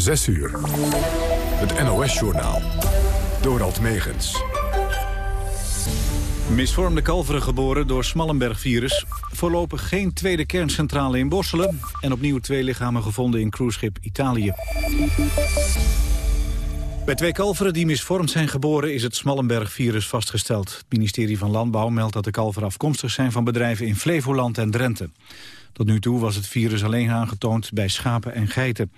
6 uur. Het NOS-journaal. Dorald Megens. Misvormde kalveren geboren door Smallenberg-virus. Voorlopig geen tweede kerncentrale in Borselen. En opnieuw twee lichamen gevonden in cruiseschip Italië. Bij twee kalveren die misvormd zijn geboren is het Smallenberg-virus vastgesteld. Het ministerie van Landbouw meldt dat de kalveren afkomstig zijn van bedrijven in Flevoland en Drenthe. Tot nu toe was het virus alleen aangetoond bij schapen en geiten.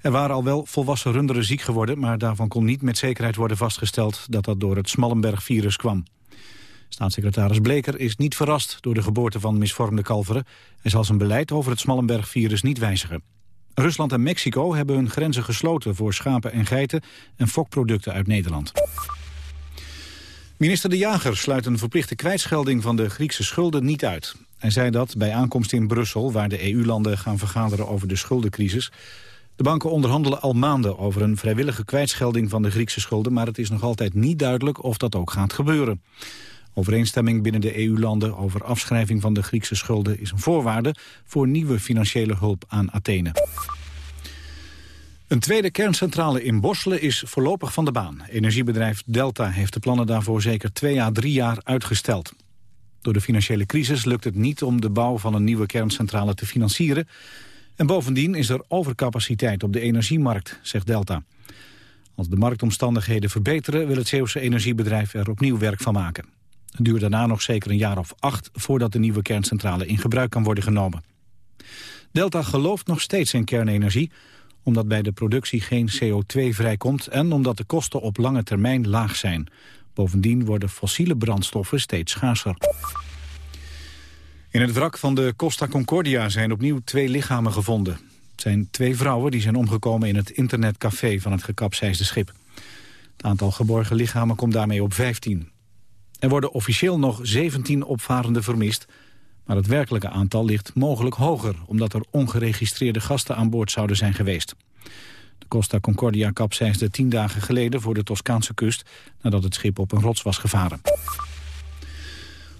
Er waren al wel volwassen runderen ziek geworden... maar daarvan kon niet met zekerheid worden vastgesteld... dat dat door het Smallenberg-virus kwam. Staatssecretaris Bleker is niet verrast door de geboorte van misvormde kalveren... en zal zijn beleid over het Smallenberg-virus niet wijzigen. Rusland en Mexico hebben hun grenzen gesloten voor schapen en geiten... en fokproducten uit Nederland. Minister De Jager sluit een verplichte kwijtschelding van de Griekse schulden niet uit. Hij zei dat bij aankomst in Brussel, waar de EU-landen gaan vergaderen over de schuldencrisis. De banken onderhandelen al maanden over een vrijwillige kwijtschelding van de Griekse schulden, maar het is nog altijd niet duidelijk of dat ook gaat gebeuren. Overeenstemming binnen de EU-landen over afschrijving van de Griekse schulden is een voorwaarde voor nieuwe financiële hulp aan Athene. Een tweede kerncentrale in Borselen is voorlopig van de baan. Energiebedrijf Delta heeft de plannen daarvoor zeker twee à drie jaar uitgesteld. Door de financiële crisis lukt het niet om de bouw van een nieuwe kerncentrale te financieren. En bovendien is er overcapaciteit op de energiemarkt, zegt Delta. Als de marktomstandigheden verbeteren wil het Zeeuwse energiebedrijf er opnieuw werk van maken. Het duurt daarna nog zeker een jaar of acht voordat de nieuwe kerncentrale in gebruik kan worden genomen. Delta gelooft nog steeds in kernenergie, omdat bij de productie geen CO2 vrijkomt en omdat de kosten op lange termijn laag zijn. Bovendien worden fossiele brandstoffen steeds schaarser. In het wrak van de Costa Concordia zijn opnieuw twee lichamen gevonden. Het zijn twee vrouwen die zijn omgekomen in het internetcafé van het gekapseisde schip. Het aantal geborgen lichamen komt daarmee op 15. Er worden officieel nog 17 opvarenden vermist... maar het werkelijke aantal ligt mogelijk hoger... omdat er ongeregistreerde gasten aan boord zouden zijn geweest. De Costa Concordia kapseisde tien dagen geleden voor de Toscaanse kust... nadat het schip op een rots was gevaren.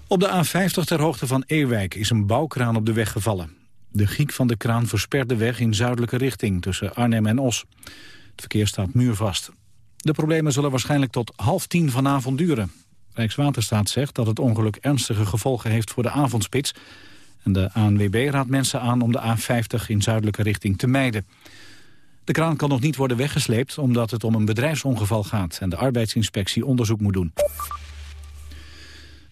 Op de A50 ter hoogte van Ewijk is een bouwkraan op de weg gevallen. De giek van de kraan verspert de weg in zuidelijke richting tussen Arnhem en Os. Het verkeer staat muurvast. De problemen zullen waarschijnlijk tot half tien vanavond duren. Rijkswaterstaat zegt dat het ongeluk ernstige gevolgen heeft voor de avondspits. En de ANWB raadt mensen aan om de A50 in zuidelijke richting te mijden. De kraan kan nog niet worden weggesleept omdat het om een bedrijfsongeval gaat... en de arbeidsinspectie onderzoek moet doen.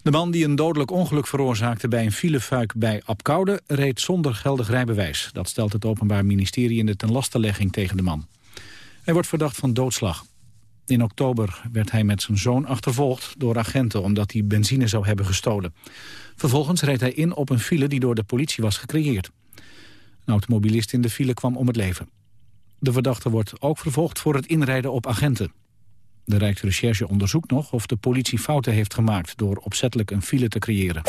De man die een dodelijk ongeluk veroorzaakte bij een filefuik bij Apkoude... reed zonder geldig rijbewijs. Dat stelt het Openbaar Ministerie in de tenlastelegging tegen de man. Hij wordt verdacht van doodslag. In oktober werd hij met zijn zoon achtervolgd door agenten... omdat hij benzine zou hebben gestolen. Vervolgens reed hij in op een file die door de politie was gecreëerd. Een automobilist in de file kwam om het leven. De verdachte wordt ook vervolgd voor het inrijden op agenten. De Rijksrecherche onderzoekt nog of de politie fouten heeft gemaakt... door opzettelijk een file te creëren.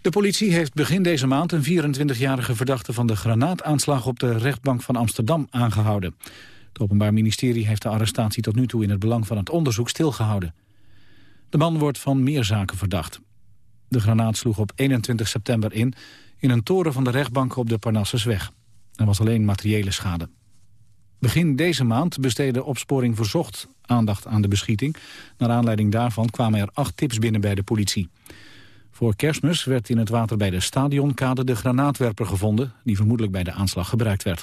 De politie heeft begin deze maand een 24-jarige verdachte... van de granaataanslag op de rechtbank van Amsterdam aangehouden. Het Openbaar Ministerie heeft de arrestatie tot nu toe... in het belang van het onderzoek stilgehouden. De man wordt van meer zaken verdacht. De granaat sloeg op 21 september in... in een toren van de rechtbank op de Parnassusweg. Er was alleen materiële schade. Begin deze maand besteedde Opsporing Verzocht aandacht aan de beschieting. Naar aanleiding daarvan kwamen er acht tips binnen bij de politie. Voor kerstmis werd in het water bij de stadionkade de granaatwerper gevonden... die vermoedelijk bij de aanslag gebruikt werd.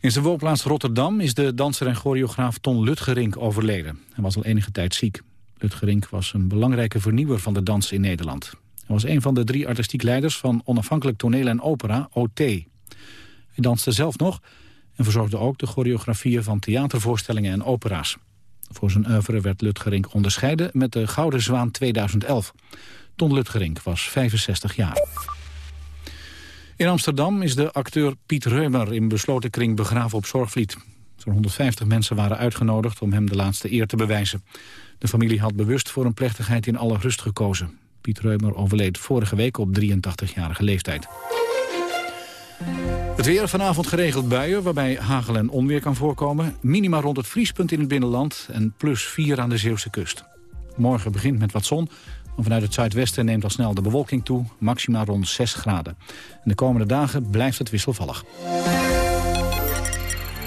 In zijn woonplaats Rotterdam is de danser en choreograaf Ton Lutgerink overleden. Hij was al enige tijd ziek. Lutgerink was een belangrijke vernieuwer van de dans in Nederland. Hij was een van de drie artistiek leiders van onafhankelijk toneel en opera, OT. Hij danste zelf nog en verzorgde ook de choreografieën van theatervoorstellingen en opera's. Voor zijn oeuvre werd Lutgerink onderscheiden met de Gouden Zwaan 2011. Ton Lutgerink was 65 jaar. In Amsterdam is de acteur Piet Reumer in besloten kring begraven op Zorgvliet. Zo'n 150 mensen waren uitgenodigd om hem de laatste eer te bewijzen. De familie had bewust voor een plechtigheid in alle rust gekozen. Piet Reumer overleed vorige week op 83-jarige leeftijd. Het weer vanavond geregeld buien, waarbij hagel en onweer kan voorkomen. Minima rond het vriespunt in het binnenland en plus 4 aan de Zeeuwse kust. Morgen begint met wat zon, Vanuit het zuidwesten neemt al snel de bewolking toe, maxima rond 6 graden. En de komende dagen blijft het wisselvallig.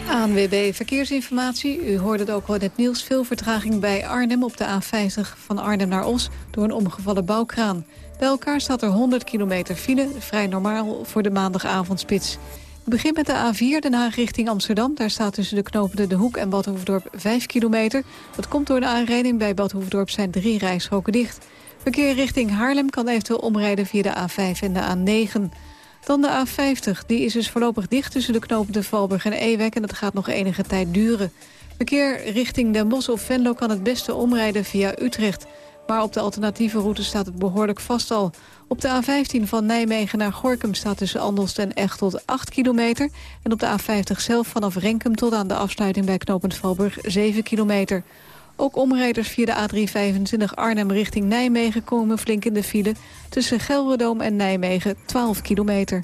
ANWB Verkeersinformatie. U hoorde het ook al in het nieuws. Veel vertraging bij Arnhem op de A50 van Arnhem naar Os... door een omgevallen bouwkraan. Bij elkaar staat er 100 kilometer file. Vrij normaal voor de maandagavondspits. Ik begin met de A4, Den Haag richting Amsterdam. Daar staat tussen de knopen De Hoek en Bad Hoefdorp 5 kilometer. Dat komt door de aanrijding. Bij Bad Hoefdorp zijn drie rijstroken dicht. Verkeer richting Haarlem kan eventueel omrijden via de A5 en de A9... Dan de A50. Die is dus voorlopig dicht tussen de knopen de Valburg en Ewek... en dat gaat nog enige tijd duren. Verkeer richting Den Bosch of Venlo kan het beste omrijden via Utrecht. Maar op de alternatieve route staat het behoorlijk vast al. Op de A15 van Nijmegen naar Gorkum staat tussen Andelst en tot 8 kilometer. En op de A50 zelf vanaf Renkum tot aan de afsluiting bij knooppunt Valburg 7 kilometer. Ook omrijders via de A325 Arnhem richting Nijmegen komen flink in de file. Tussen Gelredoom en Nijmegen 12 kilometer.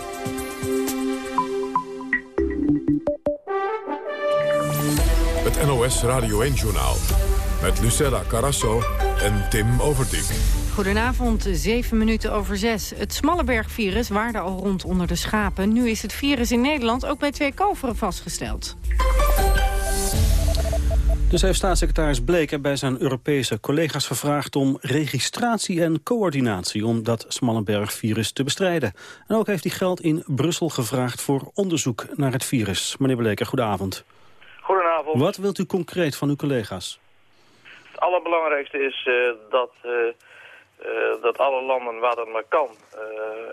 Het NOS Radio 1-journaal. Met Lucella Carasso en Tim Overdijk. Goedenavond, zeven minuten over zes. Het Smalleberg-virus waarde al rond onder de schapen. Nu is het virus in Nederland ook bij twee kalveren vastgesteld. Dus heeft staatssecretaris Bleker bij zijn Europese collega's gevraagd om registratie en coördinatie om dat Smallenberg-virus te bestrijden. En ook heeft hij geld in Brussel gevraagd voor onderzoek naar het virus. Meneer Bleker, goedenavond. Goedenavond. Wat wilt u concreet van uw collega's? Het allerbelangrijkste is uh, dat, uh, uh, dat alle landen waar dat maar kan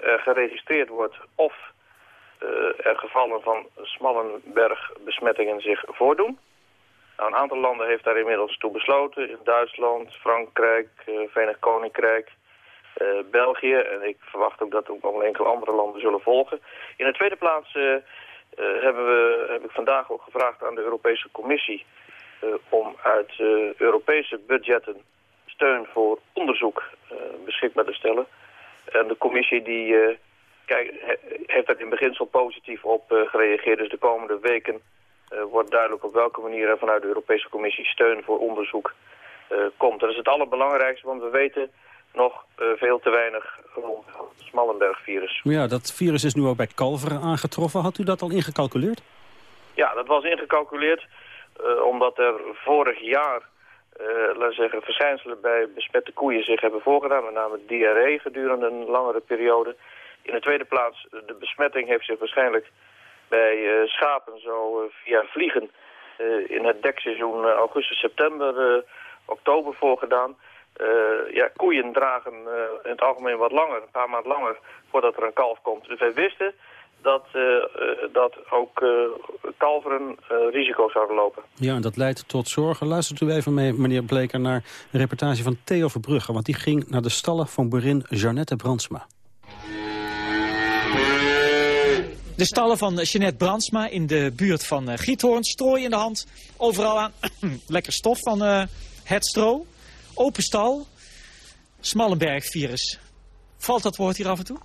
er geregistreerd wordt of er gevallen van Smallenberg-besmettingen zich voordoen. Nou, een aantal landen heeft daar inmiddels toe besloten. In Duitsland, Frankrijk, Verenigd Koninkrijk, België. En ik verwacht ook dat ook nog enkele andere landen zullen volgen. In de tweede plaats hebben we, heb ik vandaag ook gevraagd aan de Europese Commissie... om uit Europese budgetten steun voor onderzoek beschikbaar te stellen. En de commissie die, kijk, heeft daar in beginsel positief op gereageerd. Dus de komende weken wordt duidelijk op welke manier er vanuit de Europese Commissie steun voor onderzoek komt. Dat is het allerbelangrijkste, want we weten nog uh, veel te weinig rond het Smallenberg-virus. Ja, dat virus is nu ook bij kalveren aangetroffen. Had u dat al ingecalculeerd? Ja, dat was ingecalculeerd omdat er vorig jaar laten zeggen, verschijnselen bij besmette koeien zich hebben voorgedaan. Met name diarree gedurende een langere periode. In de tweede plaats, de besmetting heeft zich waarschijnlijk bij uh, schapen zo uh, via vliegen uh, in het dekseizoen augustus, september, oktober voorgedaan. Ja, koeien dragen in het algemeen wat langer, een paar maanden langer, voordat er een kalf komt. Dus wij wisten dat, dat ook kalveren risico zouden lopen. Ja, en dat leidt tot zorgen. Luistert u even mee, meneer Bleker, naar een reportage van Theo Verbrugge. Want die ging naar de stallen van boerin Jeannette Brandsma. De stallen van Jeanette Brandsma in de buurt van Giethoorn. Strooi in de hand. Overal aan. Lekker stof van uh, het stro. Open stal. Smallenberg-virus. Valt dat woord hier af en toe?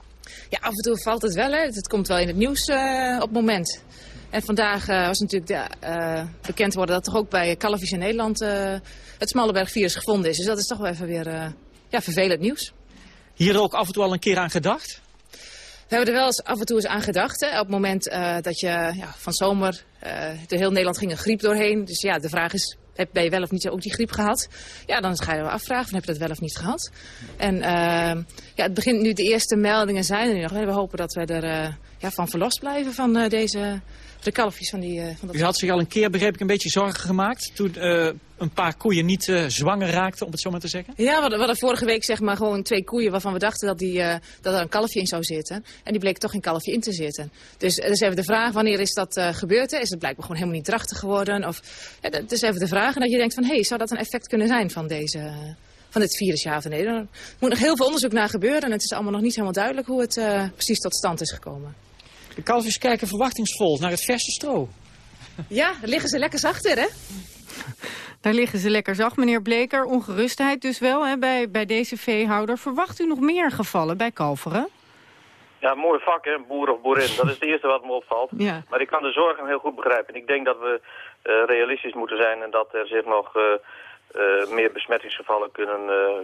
Ja, af en toe valt het wel. Hè. Het komt wel in het nieuws uh, op het moment. En vandaag was natuurlijk de, bekend worden dat er ook bij kalfjes in Nederland het Smallenberg-virus gevonden is. Dus dat is toch wel even weer ja, vervelend nieuws. Hier ook af en toe al een keer aan gedacht? We hebben er wel eens af en toe eens aan gedacht. Hè, op het moment dat je ja, van zomer door heel Nederland ging een griep doorheen. Dus ja, de vraag is, ben je wel of niet ook die griep gehad? Ja, dan ga je je afvragen, van, heb je dat wel of niet gehad? En uh, ja, het begint nu, de eerste meldingen zijn er nu nog. We hopen dat we er uh, ja, van verlost blijven van uh, deze de kalfjes van die... Uh, van dat U had zich al een keer, begreep ik, een beetje zorgen gemaakt... toen uh, een paar koeien niet uh, zwanger raakten, om het zo maar te zeggen? Ja, we hadden, we hadden vorige week zeg maar gewoon twee koeien... waarvan we dachten dat, die, dat er een kalfje in zou zitten. En die bleek toch geen kalfje in te zitten. Dus dat is even de vraag, wanneer is dat gebeurd? Hè? Is het blijkbaar gewoon helemaal niet drachtig geworden? Of, ja, dat is even de vraag. En dat je denkt van, hé, hey, zou dat een effect kunnen zijn van deze van dit virus, ja of nee. Er moet nog heel veel onderzoek naar gebeuren en het is allemaal nog niet helemaal duidelijk hoe het precies tot stand is gekomen. De kalfjes kijken verwachtingsvol naar het verse stro. Ja, daar liggen ze lekker zacht in, hè? Daar liggen ze lekker zacht, meneer Bleker. Ongerustheid dus wel hè, bij, bij deze veehouder. Verwacht u nog meer gevallen bij kalveren? Ja, mooi vak, hè, boer of boerin. Dat is het eerste wat me opvalt. Ja. Maar ik kan de zorgen heel goed begrijpen. Ik denk dat we uh, realistisch moeten zijn en dat er zich nog uh, uh, meer besmettingsgevallen kunnen,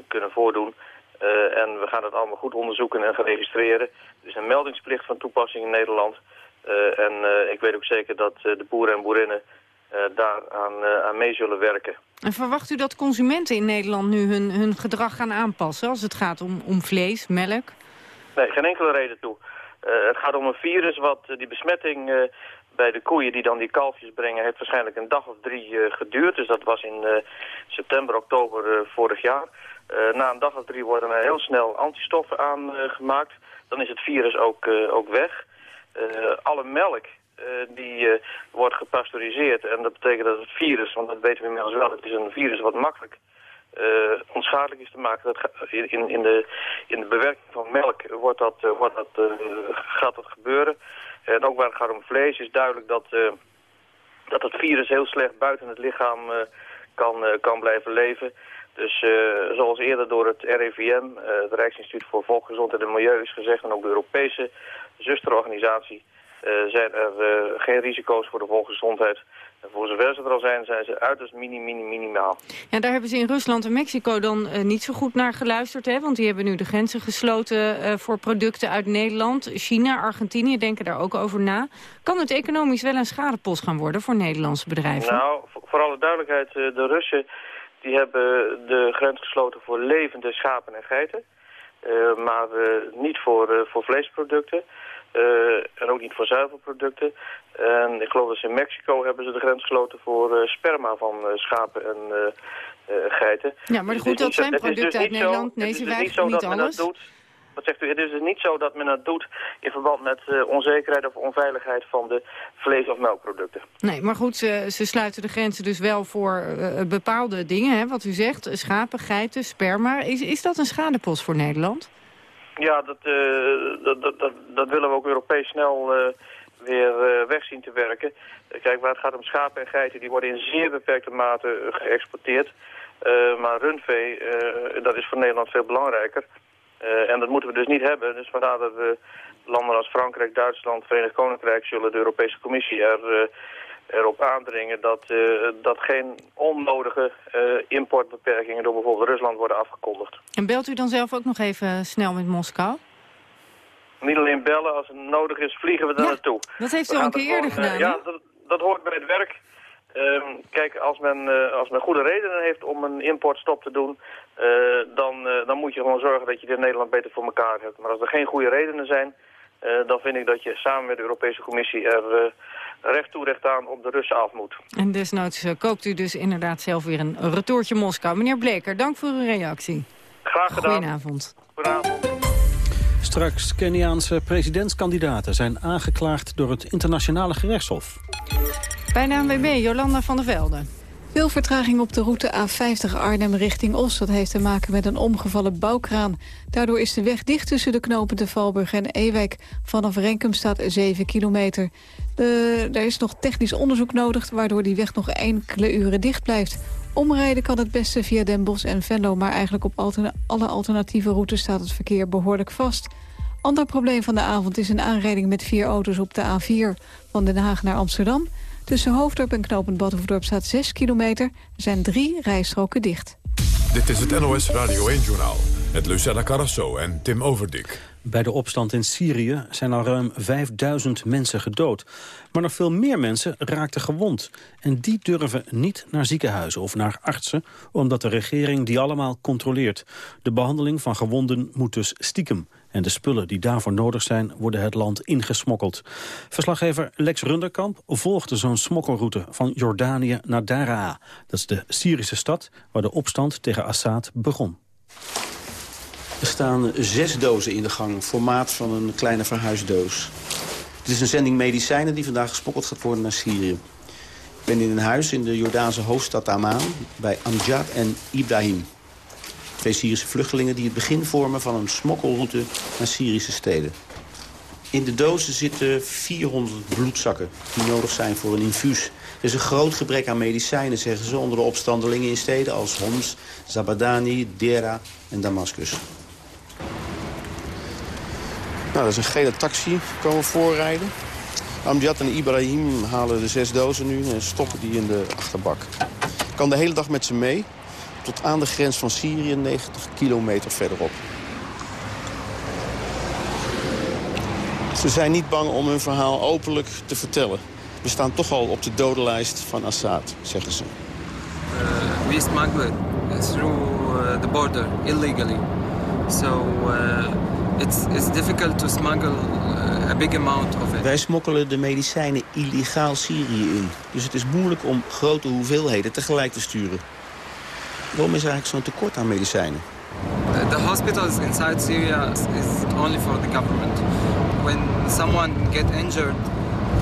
kunnen voordoen. Uh, en we gaan het allemaal goed onderzoeken en gaan registreren. Er is een meldingsplicht van toepassing in Nederland. Uh, en uh, ik weet ook zeker dat de boeren en boerinnen daar aan, aan mee zullen werken. En verwacht u dat consumenten in Nederland nu hun, hun gedrag gaan aanpassen... als het gaat om, om vlees, melk? Nee, geen enkele reden toe. het gaat om een virus wat die besmetting bij de koeien die dan die kalfjes brengen... heeft waarschijnlijk een dag of drie geduurd. Dus dat was in september, oktober vorig jaar... Na een dag of drie worden er heel snel antistoffen aangemaakt. Dan is het virus ook, ook weg. Alle melk die wordt gepasteuriseerd en dat betekent dat het virus, want dat weten we inmiddels wel, het is een virus wat makkelijk onschadelijk is te maken. Dat in, in, de, in de bewerking van melk wordt dat, wordt dat, gaat dat gebeuren. En ook waar het gaat om vlees is duidelijk dat, dat het virus heel slecht buiten het lichaam kan, kan blijven leven. Dus zoals eerder door het RIVM, het Rijksinstituut voor Volksgezondheid en Milieu, is gezegd... en ook de Europese zusterorganisatie... Zijn er geen risico's voor de volksgezondheid. En voor zover ze er al zijn, zijn ze uiterst mini, mini, minimaal. Ja, daar hebben ze in Rusland en Mexico dan niet zo goed naar geluisterd. Hè? Want die hebben nu de grenzen gesloten voor producten uit Nederland. China, Argentinië denken daar ook over na. Kan het economisch wel een schadepost gaan worden voor Nederlandse bedrijven? Nou, voor, alle duidelijkheid, de Russen die hebben de grens gesloten voor levende schapen en geiten. Uh, maar niet voor, voor vleesproducten. En ook niet voor zuivelproducten. En ik geloof dat ze in Mexico hebben ze de grens gesloten voor sperma van schapen en geiten. Ja, maar goed, dat zijn producten dus uit Nederland. Nee, ze dus niet alles. Doet, wat zegt u? Het is dus niet zo dat men dat doet in verband met uh, onzekerheid of onveiligheid van de vlees- of melkproducten. Nee, maar goed, ze, ze sluiten de grenzen dus wel voor uh, bepaalde dingen, hè, wat u zegt. Schapen, geiten, sperma. Is, is dat een schadepost voor Nederland? Ja, dat, uh, dat, dat, dat, dat, willen we ook Europees snel weer weg zien te werken. kijk, waar het gaat om schapen en geiten, die worden in zeer beperkte mate geëxporteerd. maar rundvee, dat is voor Nederland veel belangrijker. En dat moeten we dus niet hebben. Dus vandaar dat we landen als Frankrijk, Duitsland, Verenigd Koninkrijk... zullen de Europese Commissie er, erop aandringen dat, uh, dat geen onnodige importbeperkingen... door bijvoorbeeld Rusland worden afgekondigd. En belt u dan zelf ook nog even snel met Moskou? Niet alleen bellen, als het nodig is, vliegen we daar ja, naartoe. Dat heeft u al een keer eerder gedaan, Ja, dat, dat hoort bij het werk. Um, kijk, als men, als men goede redenen heeft om een importstop te doen, dan, dan moet je gewoon zorgen dat je dit in Nederland beter voor elkaar hebt. Maar als er geen goede redenen zijn, dan vind ik dat je samen met de Europese Commissie er recht toe recht aan op de Russen af moet. En desnoods kookt u dus inderdaad zelf weer een retourtje Moskou. Meneer Bleker, dank voor uw reactie. Graag gedaan. Goedenavond. Goedenavond. Straks Keniaanse presidentskandidaten zijn aangeklaagd door het internationale gerechtshof. Bij de ANWB, Jolanda van der Velde. Veel vertraging op de route A50 Arnhem richting Os. Dat heeft te maken met een omgevallen bouwkraan. Daardoor is de weg dicht tussen de knopen de Valburg en Ewijk. Vanaf Renkum staat 7 kilometer. Er is nog technisch onderzoek nodig... waardoor die weg nog enkele uren dicht blijft. Omrijden kan het beste via Den Bosch en Venlo... maar eigenlijk op alle alternatieve routes staat het verkeer behoorlijk vast. Ander probleem van de avond is een aanrijding met vier auto's op de A4... van Den Haag naar Amsterdam... Tussen Hoofddorp en Knopend Badhoevedorp staat 6 kilometer. Er zijn drie rijstroken dicht. Dit is het NOS Radio 1-journaal met Lucella Carrasso en Tim Overdik. Bij de opstand in Syrië zijn al ruim 5000 mensen gedood. Maar nog veel meer mensen raakten gewond. En die durven niet naar ziekenhuizen of naar artsen... omdat de regering die allemaal controleert. De behandeling van gewonden moet dus stiekem. En de spullen die daarvoor nodig zijn, worden het land ingesmokkeld. Verslaggever Lex Runderkamp volgde zo'n smokkelroute van Jordanië naar Daraa. Dat is de Syrische stad waar de opstand tegen Assad begon. Er staan zes dozen in de gang, formaat van een kleine verhuisdoos. Het is een zending medicijnen die vandaag gesmokkeld gaat worden naar Syrië. Ik ben in een huis in de Jordaanse hoofdstad Amman bij Amjad en Ibrahim. Twee Syrische vluchtelingen die het begin vormen van een smokkelroute naar Syrische steden. In de dozen zitten 400 bloedzakken die nodig zijn voor een infuus. Er is een groot gebrek aan medicijnen, zeggen ze, onder de opstandelingen in steden als Homs, Zabadani, Dera en Damascus. Nou, dat is een gele taxi komen voorrijden. Amjad en Ibrahim halen de zes dozen nu en stoppen die in de achterbak. Ik kan de hele dag met ze mee, tot aan de grens van Syrië, 90 kilometer verderop. Ze zijn niet bang om hun verhaal openlijk te vertellen. We staan toch al op de dodenlijst van Assad, zeggen ze. Uh, we smuggle through uh, the border illegally. So uh, it's, it's difficult to smuggle a big amount of it. Wij smokkelen de medicijnen illegaal Syrië in. Dus het is moeilijk om grote hoeveelheden tegelijk te sturen. Waarom is er eigenlijk zo'n tekort aan medicijnen? The, hospitals inside Syria is only for the government. When someone get injured,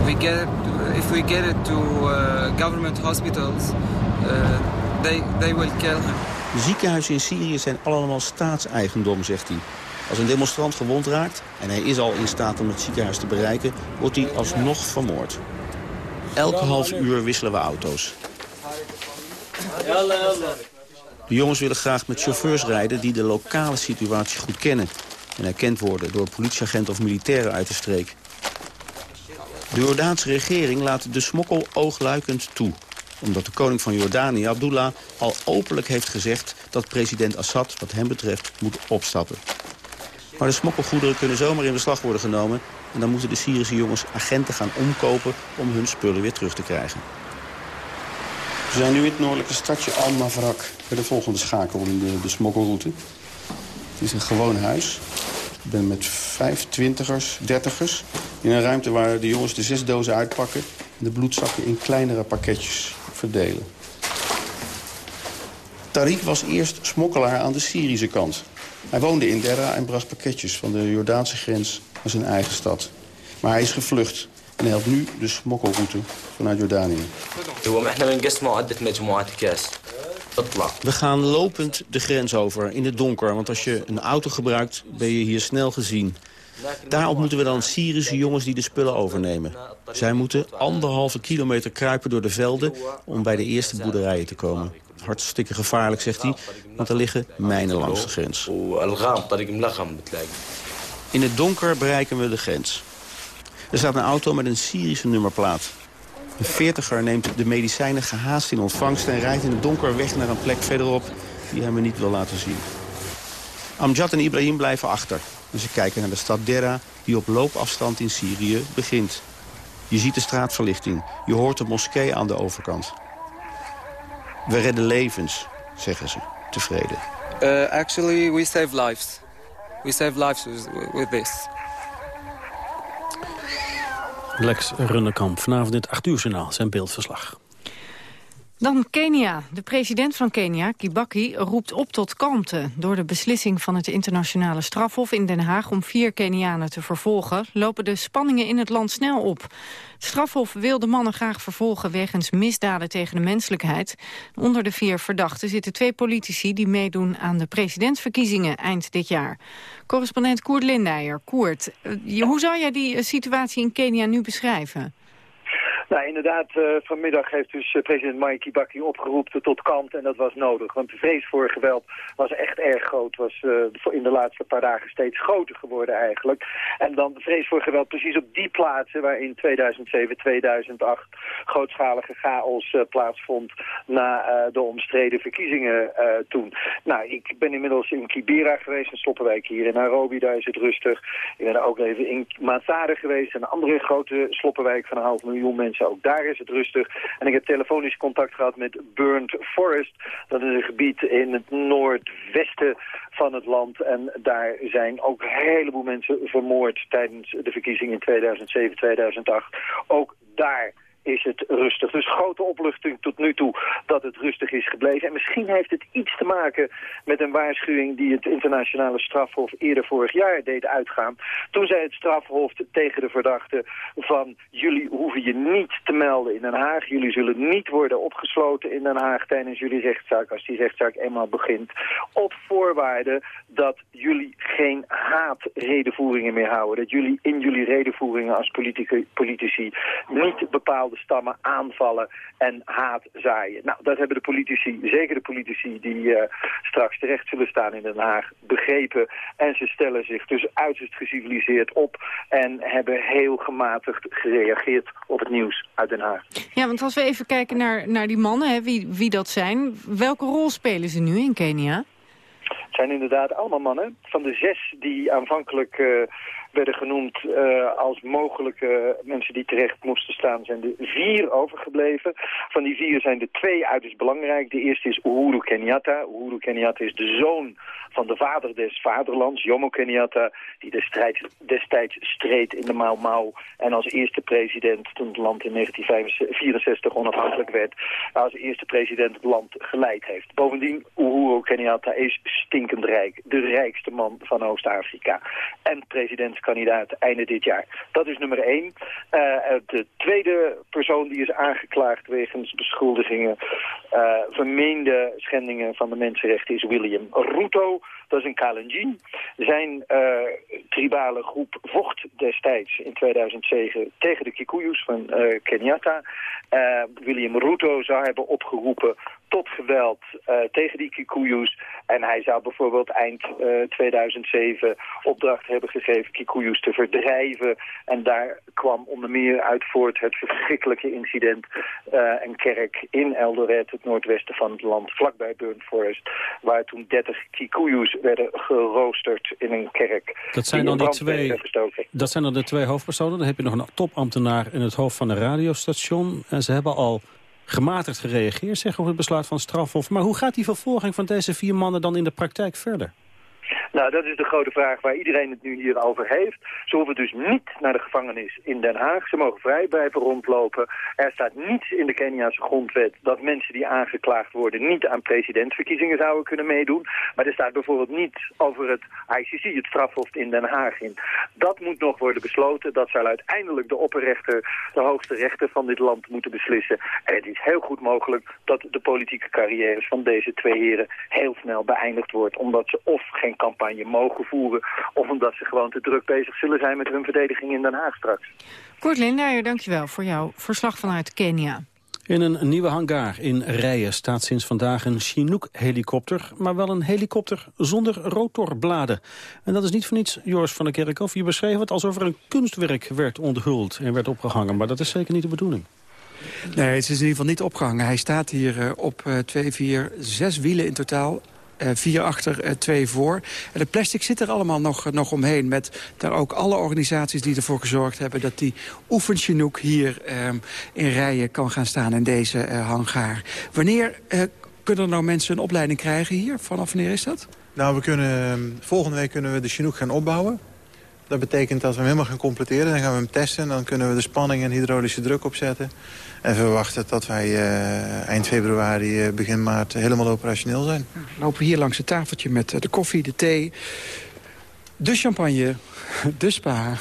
we get if we get it to uh, government hospitals, uh, they they will kill him. De ziekenhuizen in Syrië zijn allemaal staatseigendom, zegt hij. Als een demonstrant gewond raakt, en hij is al in staat om het ziekenhuis te bereiken, wordt hij alsnog vermoord. Elke half uur wisselen we auto's. De jongens willen graag met chauffeurs rijden die de lokale situatie goed kennen. En erkend worden door politieagenten of militairen uit de streek. De Jordaanse regering laat de smokkel oogluikend toe. Omdat de koning van Jordanië, Abdullah, al openlijk heeft gezegd... dat president Assad, wat hem betreft, moet opstappen. Maar de smokkelgoederen kunnen zomaar in beslag worden genomen... en dan moeten de Syrische jongens agenten gaan omkopen om hun spullen weer terug te krijgen. We zijn nu in het noordelijke stadje Al-Mavrak... bij de volgende schakel in de, de smokkelroute. Het is een gewoon huis. Ik ben met vijf twintigers, dertigers... in een ruimte waar de jongens de zes dozen uitpakken... en de bloedzakken in kleinere pakketjes verdelen. Tariq was eerst smokkelaar aan de Syrische kant. Hij woonde in Derra en bracht pakketjes van de Jordaanse grens naar zijn eigen stad. Maar hij is gevlucht en helpt nu de smokkelroute vanuit Jordanië. We gaan lopend de grens over in het donker, want als je een auto gebruikt ben je hier snel gezien. Daar ontmoeten we dan Syrische jongens die de spullen overnemen. Zij moeten anderhalve kilometer kruipen door de velden om bij de eerste boerderijen te komen. Hartstikke gevaarlijk, zegt hij, want er liggen mijnen langs de grens. In het donker bereiken we de grens. Er staat een auto met een Syrische nummerplaat. Een veertiger neemt de medicijnen gehaast in ontvangst... en rijdt in het donker weg naar een plek verderop die hij me niet wil laten zien. Amjad en Ibrahim blijven achter. En ze kijken naar de stad Dera, die op loopafstand in Syrië begint. Je ziet de straatverlichting. Je hoort de moskee aan de overkant. We redden levens, zeggen ze, tevreden. Uh, actually, we save lives. We save lives with, with this. Lex Runnekamp, vanavond in het 8 uur journaal, zijn beeldverslag. Dan Kenia. De president van Kenia, Kibaki, roept op tot kalmte. Door de beslissing van het internationale strafhof in Den Haag... om vier Kenianen te vervolgen, lopen de spanningen in het land snel op. Het strafhof wil de mannen graag vervolgen wegens misdaden tegen de menselijkheid. Onder de vier verdachten zitten twee politici... die meedoen aan de presidentsverkiezingen eind dit jaar. Correspondent Koert Lindeyer. Koert, eh, hoe zou jij die eh, situatie in Kenia nu beschrijven? Nou, inderdaad, uh, vanmiddag heeft dus uh, president Mike Kibaki opgeroepen tot kant en dat was nodig. Want de vrees voor geweld was echt erg groot, was uh, in de laatste paar dagen steeds groter geworden eigenlijk. En dan de vrees voor geweld precies op die plaatsen waar in 2007, 2008 grootschalige chaos plaatsvond na de omstreden verkiezingen toen. Nou, ik ben inmiddels in Kibera geweest, een sloppenwijk hier in Nairobi, daar is het rustig. Ik ben ook even in Maasare geweest, een andere grote sloppenwijk van een half miljoen mensen. Ook daar is het rustig. En ik heb telefonisch contact gehad met Burnt Forest. Dat is een gebied in het noordwesten van het land. En daar zijn ook een heleboel mensen vermoord tijdens de verkiezingen in 2007-2008. Ook daar is het rustig. Dus grote opluchting tot nu toe dat het rustig is gebleven. En misschien heeft het iets te maken met een waarschuwing die het internationale strafhof eerder vorig jaar deed uitgaan. Toen zei het strafhof tegen de verdachten van jullie hoeven je niet te melden in Den Haag. Jullie zullen niet worden opgesloten in Den Haag tijdens jullie rechtszaak als die rechtszaak eenmaal begint. Op voorwaarde dat jullie geen haatredenvoeringen meer houden. Dat jullie in jullie redenvoeringen als politici niet bepaalde stammen aanvallen en haat zaaien. Nou, dat hebben de politici, zeker de politici die uh, straks terecht zullen staan in Den Haag, begrepen. En ze stellen zich dus uiterst geciviliseerd op en hebben heel gematigd gereageerd op het nieuws uit Den Haag. Ja, want als we even kijken naar, naar die mannen, hè, wie, wie dat zijn, welke rol spelen ze nu in Kenia? Het zijn inderdaad allemaal mannen. Van de zes die aanvankelijk uh, werden genoemd uh, als mogelijke mensen die terecht moesten staan, zijn er vier overgebleven. Van die vier zijn er twee uiterst belangrijk. De eerste is Uhuru Kenyatta. Uhuru Kenyatta is de zoon van de vader des vaderlands, Jomo Kenyatta, die destijds, destijds streed in de Mau Mau en als eerste president, toen het land in 1964 onafhankelijk werd, als eerste president het land geleid heeft. Bovendien, Uhuru Kenyatta is stinkend rijk, de rijkste man van Oost-Afrika en presidentskandidaat einde dit jaar. Dat is nummer één. Uh, de tweede persoon die is aangeklaagd wegens beschuldigingen, uh, vermeende schendingen van de mensenrechten is William Ruto. Dat is in Kalenjin. Zijn tribale groep vocht destijds in 2007 tegen de Kikuyus van Kenyatta. William Ruto zou hebben opgeroepen tot geweld tegen die Kikuyus. En hij zou bijvoorbeeld eind 2007 opdracht hebben gegeven Kikuyus te verdrijven. En daar kwam onder meer uit voort het verschrikkelijke incident een kerk in Eldoret, het noordwesten van het land, vlakbij Burnt Forest, waar toen 30 Kikuyus werden geroosterd in een kerk. Dat zijn dan die twee. Dat zijn dan de twee hoofdpersonen. Dan heb je nog een topambtenaar in het hoofd van een radiostation. En ze hebben al gematigd gereageerd, zeggen op het besluit van strafhof. Maar hoe gaat die vervolging van deze vier mannen dan in de praktijk verder? Nou, dat is de grote vraag waar iedereen het nu hier over heeft. Ze hoeven dus niet naar de gevangenis in Den Haag. Ze mogen vrij blijven rondlopen. Er staat niets in de Keniaanse grondwet dat mensen die aangeklaagd worden niet aan presidentsverkiezingen zouden kunnen meedoen. Maar er staat bijvoorbeeld niet over het ICC, het strafhof in Den Haag in. Dat moet nog worden besloten. Dat zal uiteindelijk de opperrechter, de hoogste rechter van dit land moeten beslissen. En het is heel goed mogelijk dat de politieke carrières van deze twee heren heel snel beëindigd wordt. Omdat ze of geen campagne mogen voeren... of omdat ze gewoon te druk bezig zullen zijn met hun verdediging in Den Haag straks. Kort Lindeyer, dankjewel voor jouw verslag vanuit Kenia. In een nieuwe hangar in Rijen staat sinds vandaag een Chinook-helikopter... maar wel een helikopter zonder rotorbladen. En dat is niet voor niets, Joris van der Kerkhoff. Je beschreef het alsof er een kunstwerk werd onthuld en werd opgehangen. Maar dat is zeker niet de bedoeling. Nee, het is in ieder geval niet opgehangen. Hij staat hier uh, op uh, twee, vier, zes wielen in totaal. Uh, vier achter, uh, twee voor. En de plastic zit er allemaal nog, uh, nog omheen. Met daar ook alle organisaties die ervoor gezorgd hebben... dat die oefenchinook hier ehm, in rijen kan gaan staan in deze hangaar. Wanneer kunnen er nou mensen een opleiding krijgen hier? Vanaf wanneer is dat? Nou, we kunnen, ehm, volgende week kunnen we de chinook gaan opbouwen. Dat betekent dat we hem helemaal gaan completeren. Dan gaan we hem testen. En dan kunnen we de spanning en hydraulische druk opzetten. En verwachten dat wij uh, eind februari, uh, begin maart helemaal operationeel zijn. Lopen we hier langs het tafeltje met uh, de koffie, de thee, de champagne, de spa.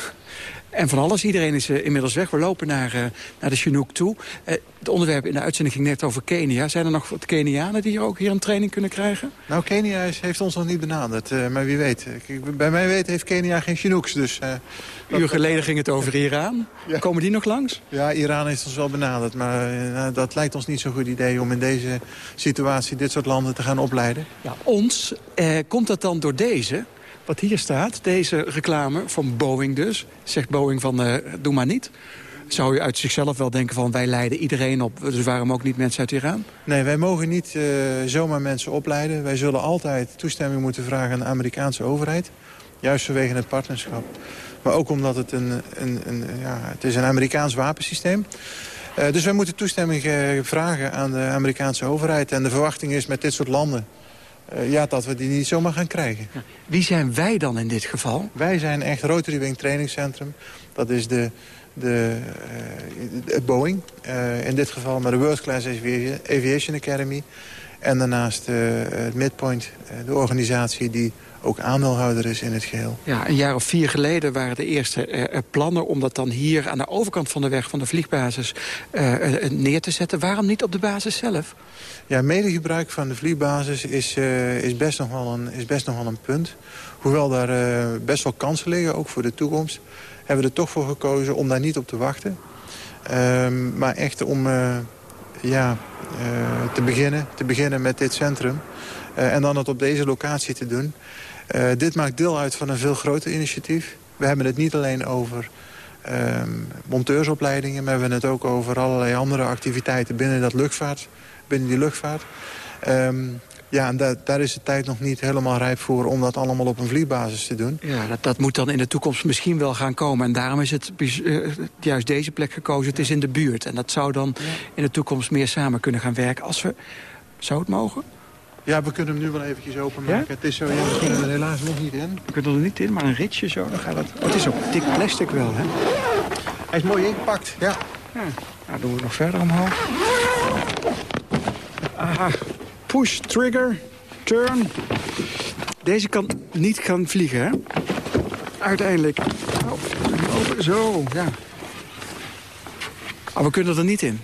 En van alles. Iedereen is inmiddels weg. We lopen naar, naar de Chinook toe. het onderwerp in de uitzending ging net over Kenia. Zijn er nog wat Kenianen die hier ook hier een training kunnen krijgen? Nou, Kenia is, heeft ons nog niet benaderd. maar wie weet. bij mij weet heeft Kenia geen Chinooks. Dus, Een uur geleden ging het over Iran. Komen die nog langs? Ja, Iran heeft ons wel benaderd. Maar dat lijkt ons niet zo'n goed idee om in deze situatie dit soort landen te gaan opleiden. Ja, ons, eh, komt dat dan door deze? Wat hier staat, deze reclame van Boeing dus. Zegt Boeing van, eh, doe maar niet. Zou u uit zichzelf wel denken van, wij leiden iedereen op. Dus waarom ook niet mensen uit Iran? Nee, wij mogen niet uh, zomaar mensen opleiden. Wij zullen altijd toestemming moeten vragen aan de Amerikaanse overheid. Juist vanwege het partnerschap. Maar ook omdat het een, een, een ja, het is een Amerikaans wapensysteem uh, dus wij moeten toestemming vragen aan de Amerikaanse overheid. En de verwachting is met dit soort landen uh, ja, dat we die niet zomaar gaan krijgen. Wie zijn wij dan in dit geval? Wij zijn echt Rotary Wing Trainingscentrum. Dat is de, de, het Boeing. in dit geval met de World Class Aviation Academy. En daarnaast het Midpoint, de organisatie die ook aandeelhouder is in het geheel. Ja, een jaar of vier geleden waren de eerste plannen... om dat dan hier aan de overkant van de weg van de vliegbasis neer te zetten. Waarom niet op de basis zelf? Ja, medegebruik van de vliegbasis is, is, best, nog wel een, is best nog wel een punt. Hoewel daar best wel kansen liggen, ook voor de toekomst... hebben we er toch voor gekozen om daar niet op te wachten. Ehm, maar echt om ja, te, beginnen, te beginnen met dit centrum... en dan het op deze locatie te doen. Uh, dit maakt deel uit van een veel groter initiatief. We hebben het niet alleen over um, monteursopleidingen... maar we hebben het ook over allerlei andere activiteiten binnen, dat luchtvaart, binnen die luchtvaart. Um, ja, en da daar is de tijd nog niet helemaal rijp voor om dat allemaal op een vliegbasis te doen. Ja, dat, dat moet dan in de toekomst misschien wel gaan komen. En daarom is het uh, juist deze plek gekozen. Het is in de buurt. En dat zou dan in de toekomst meer samen kunnen gaan werken. Als we... Zou het mogen? Ja, we kunnen hem nu wel eventjes openmaken. Ja? Het is zo, ja, we kunnen er helaas nog niet in. We kunnen er niet in, maar een ritje zo, dan gaat het... Oh, het is ook dik plastic wel, hè? Hij is mooi ingepakt, ja. ja. Nou, doen we nog verder omhoog. Aha. Push, trigger, turn. Deze kan niet gaan vliegen, hè? Uiteindelijk. Oh, zo, ja. Maar we kunnen er niet in.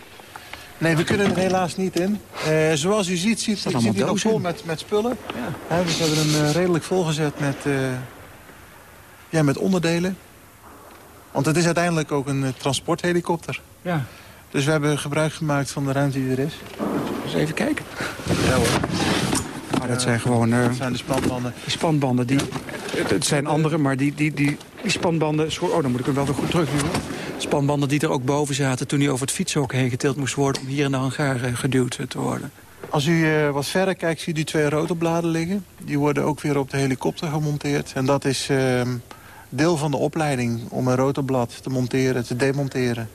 Nee, we kunnen er helaas niet in. Uh, zoals u ziet, ziet, ziet hij nog vol met, met spullen. Ja. we hebben hem uh, redelijk volgezet met, uh, ja, met onderdelen. Want het is uiteindelijk ook een transporthelikopter. Ja. Dus we hebben gebruik gemaakt van de ruimte die er is. Eens even kijken. Ja hoor. Maar dat zijn gewoon... dat zijn de spanbanden. Die spanbanden, die, het zijn andere, maar die, die, die, die spanbanden... Oh, dan moet ik hem wel weer goed terugnemen spanbanden die er ook boven zaten... toen hij over het fietshok heen getild moest worden... om hier in de hangar eh, geduwd te worden. Als u uh, wat verder kijkt, ziet u twee rotorbladen liggen. Die worden ook weer op de helikopter gemonteerd. En dat is uh, deel van de opleiding om een rotorblad te monteren, te demonteren.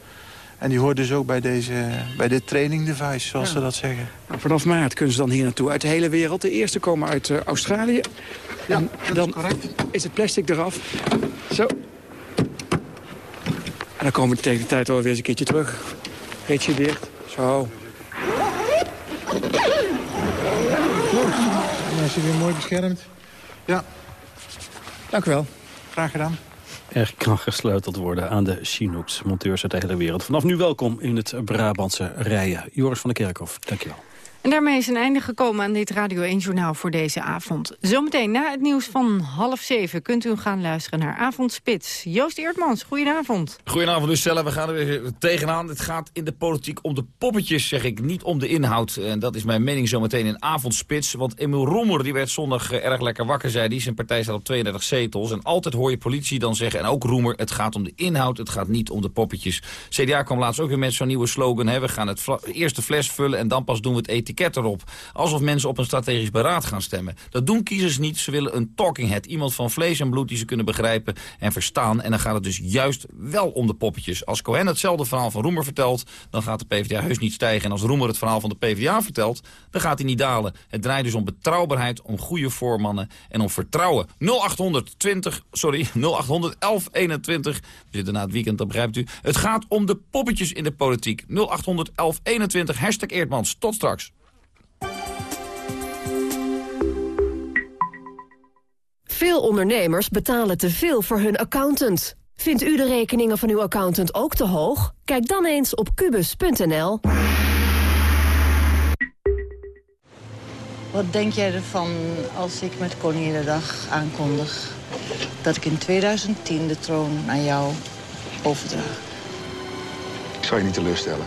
En die hoort dus ook bij, deze, bij dit training device, zoals ze dat zeggen. Nou, vanaf maart kunnen ze dan hier naartoe uit de hele wereld. De eerste komen uit uh, Australië. Ja, en dan is, correct. is het plastic eraf. Zo, en dan komen we tegen de tijd wel weer eens een keertje terug. Ritje dicht. Zo. Ja, is hij weer mooi beschermd. Ja. Dank u wel. Graag gedaan. Er kan gesleuteld worden aan de Chinooks, monteurs uit de hele wereld. Vanaf nu welkom in het Brabantse Rijen. Joris van der Kerkhof, dankjewel. En daarmee is een einde gekomen aan dit Radio 1-journaal voor deze avond. Zometeen na het nieuws van half zeven kunt u gaan luisteren naar Avondspits. Joost Eertmans, goedenavond. Goedenavond Lucelle, we gaan er weer tegenaan. Het gaat in de politiek om de poppetjes, zeg ik, niet om de inhoud. En dat is mijn mening zometeen in Avondspits. Want Emil Roemer die werd zondag eh, erg lekker wakker, zei hij. Zijn partij staat op 32 zetels. En altijd hoor je politie dan zeggen, en ook Roemer, het gaat om de inhoud, het gaat niet om de poppetjes. CDA kwam laatst ook weer met zo'n nieuwe slogan. Hè. We gaan het eerste fles vullen en dan pas doen we het etiket erop. Alsof mensen op een strategisch beraad gaan stemmen. Dat doen kiezers niet. Ze willen een talking head. Iemand van vlees en bloed die ze kunnen begrijpen en verstaan. En dan gaat het dus juist wel om de poppetjes. Als Cohen hetzelfde verhaal van Roemer vertelt... dan gaat de PvdA heus niet stijgen. En als Roemer het verhaal van de PvdA vertelt... dan gaat hij niet dalen. Het draait dus om betrouwbaarheid, om goede voormannen en om vertrouwen. 0800 20, sorry, 0800 1121. We zitten na het weekend, dat begrijpt u. Het gaat om de poppetjes in de politiek. 0800 1121, hashtag Eerdmans. Tot straks. Veel ondernemers betalen te veel voor hun accountant. Vindt u de rekeningen van uw accountant ook te hoog? Kijk dan eens op kubus.nl. Wat denk jij ervan als ik met Koninginnedag aankondig... dat ik in 2010 de troon aan jou overdraag? Ik zal je niet teleurstellen.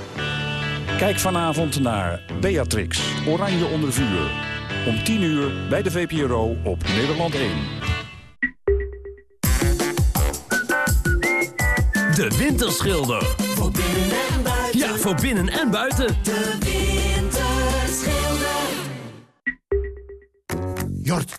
Kijk vanavond naar Beatrix, Oranje onder vuur. Om 10 uur bij de VPRO op Nederland 1. De Winterschilder. Voor binnen en buiten. Ja, voor binnen en buiten. De Winterschilder. Jort,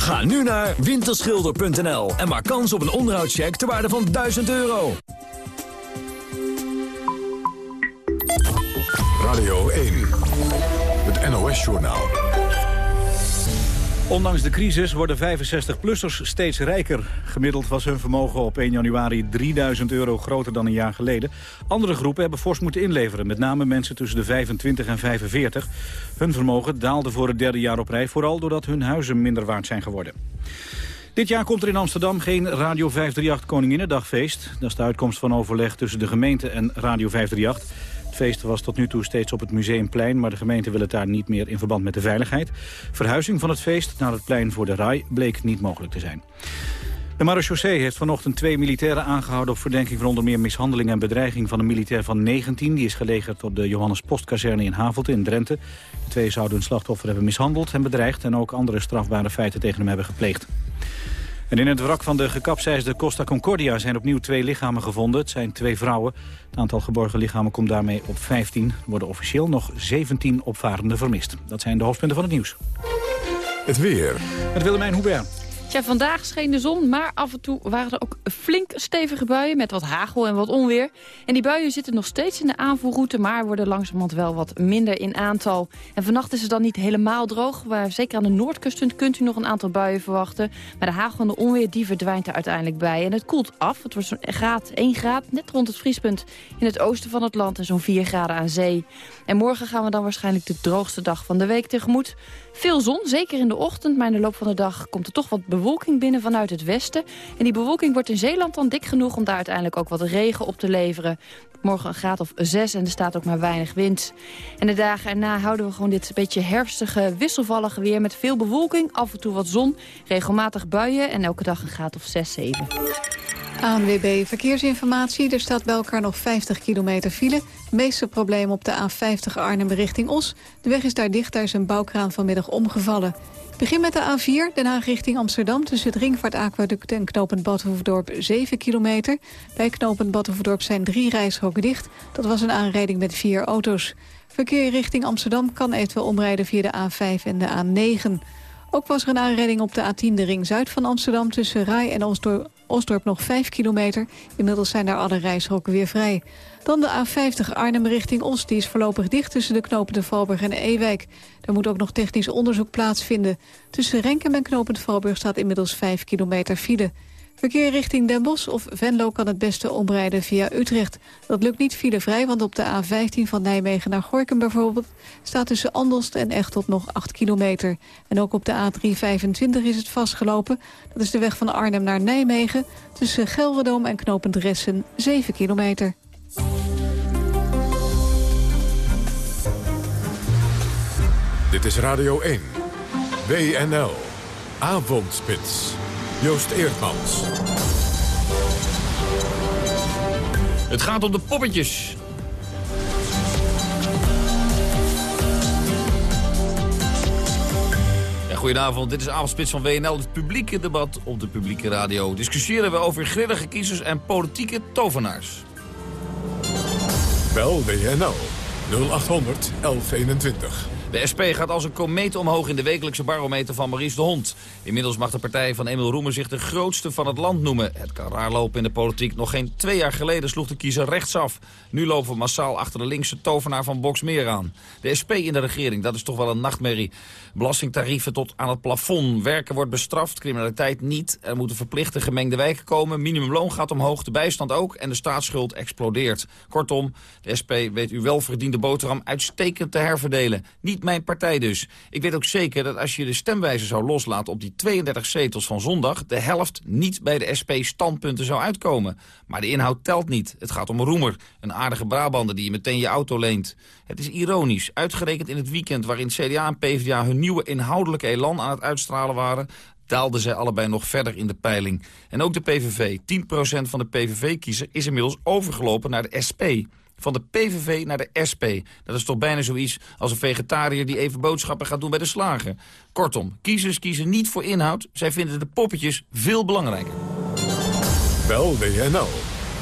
Ga nu naar winterschilder.nl en maak kans op een onderhoudscheck ter waarde van 1000 euro. Radio 1, het NOS-journaal. Ondanks de crisis worden 65-plussers steeds rijker. Gemiddeld was hun vermogen op 1 januari 3000 euro groter dan een jaar geleden. Andere groepen hebben fors moeten inleveren. Met name mensen tussen de 25 en 45. Hun vermogen daalde voor het derde jaar op rij... vooral doordat hun huizen minder waard zijn geworden. Dit jaar komt er in Amsterdam geen Radio 538 Koninginnedagfeest. Dat is de uitkomst van overleg tussen de gemeente en Radio 538. Het feest was tot nu toe steeds op het Museumplein... maar de gemeente wil het daar niet meer in verband met de veiligheid. Verhuizing van het feest naar het plein voor de RAI bleek niet mogelijk te zijn. De marechaussee heeft vanochtend twee militairen aangehouden... op verdenking van onder meer mishandeling en bedreiging van een militair van 19. Die is gelegerd op de Johannes Postkazerne in Havelte in Drenthe. De twee zouden hun slachtoffer hebben mishandeld en bedreigd... en ook andere strafbare feiten tegen hem hebben gepleegd. En in het wrak van de gekapseisde Costa Concordia zijn opnieuw twee lichamen gevonden. Het zijn twee vrouwen. Het aantal geborgen lichamen komt daarmee op 15. Er worden officieel nog 17 opvarenden vermist. Dat zijn de hoofdpunten van het nieuws. Het weer. Met Willemijn Hubert. Vandaag scheen de zon, maar af en toe waren er ook flink stevige buien... met wat hagel en wat onweer. En die buien zitten nog steeds in de aanvoerroute... maar worden langzamerhand wel wat minder in aantal. En vannacht is het dan niet helemaal droog. Maar zeker aan de noordkust kunt u nog een aantal buien verwachten. Maar de hagel en de onweer die verdwijnt er uiteindelijk bij. En het koelt af. Het wordt zo'n graad, 1 graad, net rond het vriespunt... in het oosten van het land en zo'n 4 graden aan zee. En morgen gaan we dan waarschijnlijk de droogste dag van de week tegemoet... Veel zon, zeker in de ochtend, maar in de loop van de dag komt er toch wat bewolking binnen vanuit het westen. En die bewolking wordt in Zeeland dan dik genoeg om daar uiteindelijk ook wat regen op te leveren. Morgen een graad of 6 en er staat ook maar weinig wind. En de dagen erna houden we gewoon dit beetje herfstige, wisselvallige weer... met veel bewolking, af en toe wat zon, regelmatig buien... en elke dag een graad of 6, 7. ANWB Verkeersinformatie. Er staat bij elkaar nog 50 kilometer file. Meeste problemen op de A50 Arnhem richting Os. De weg is daar dicht, daar is een bouwkraan vanmiddag omgevallen. Begin met de A4, Den Haag richting Amsterdam... tussen het Ringvaart Aquaduct en knooppunt Badhoevedorp 7 kilometer. Bij knooppunt Badhoevedorp zijn drie rijstroken dicht. Dat was een aanrijding met vier auto's. Verkeer richting Amsterdam kan eventueel omrijden via de A5 en de A9... Ook was er een aanrijding op de A10, de ring zuid van Amsterdam... tussen Rai en Osdorp, nog 5 kilometer. Inmiddels zijn daar alle reisrokken weer vrij. Dan de A50 Arnhem richting Os. Die is voorlopig dicht tussen de knopen de Valburg en Ewijk. Daar moet ook nog technisch onderzoek plaatsvinden. Tussen Renkem en knopend Valburg staat inmiddels 5 kilometer file. Verkeer richting Den Bosch of Venlo kan het beste omrijden via Utrecht. Dat lukt niet filevrij, want op de A15 van Nijmegen naar Gorkum bijvoorbeeld... staat tussen Andelst en Echtelt nog 8 kilometer. En ook op de A325 is het vastgelopen. Dat is de weg van Arnhem naar Nijmegen... tussen Gelredoom en Knopend Ressen 7 kilometer. Dit is Radio 1. WNL. Avondspits. Joost Eerdmans. Het gaat om de poppetjes. Ja, goedenavond, dit is Avondspits van WNL, het publieke debat op de publieke radio. Discussiëren we over grillige kiezers en politieke tovenaars. Bel WNL 0800 1121. De SP gaat als een komeet omhoog in de wekelijkse barometer van Maurice de Hond. Inmiddels mag de partij van Emil Roemer zich de grootste van het land noemen. Het kan raar lopen in de politiek. Nog geen twee jaar geleden sloeg de kiezer rechtsaf. Nu lopen we massaal achter de linkse tovenaar van Boksmeer aan. De SP in de regering, dat is toch wel een nachtmerrie. Belastingtarieven tot aan het plafond. Werken wordt bestraft, criminaliteit niet. Er moeten verplichte gemengde wijken komen. Minimumloon gaat omhoog, de bijstand ook. En de staatsschuld explodeert. Kortom, de SP weet uw welverdiende boterham uitstekend te herverdelen. Mijn partij dus. Ik weet ook zeker dat als je de stemwijzer zou loslaten op die 32 zetels van zondag... de helft niet bij de SP-standpunten zou uitkomen. Maar de inhoud telt niet. Het gaat om Roemer, een aardige Brabander die je meteen je auto leent. Het is ironisch, uitgerekend in het weekend waarin CDA en PvdA hun nieuwe inhoudelijke elan aan het uitstralen waren daalden zij allebei nog verder in de peiling. En ook de PVV, 10% van de PVV-kiezer, is inmiddels overgelopen naar de SP. Van de PVV naar de SP. Dat is toch bijna zoiets als een vegetariër die even boodschappen gaat doen bij de slager. Kortom, kiezers kiezen niet voor inhoud. Zij vinden de poppetjes veel belangrijker. Bel WNL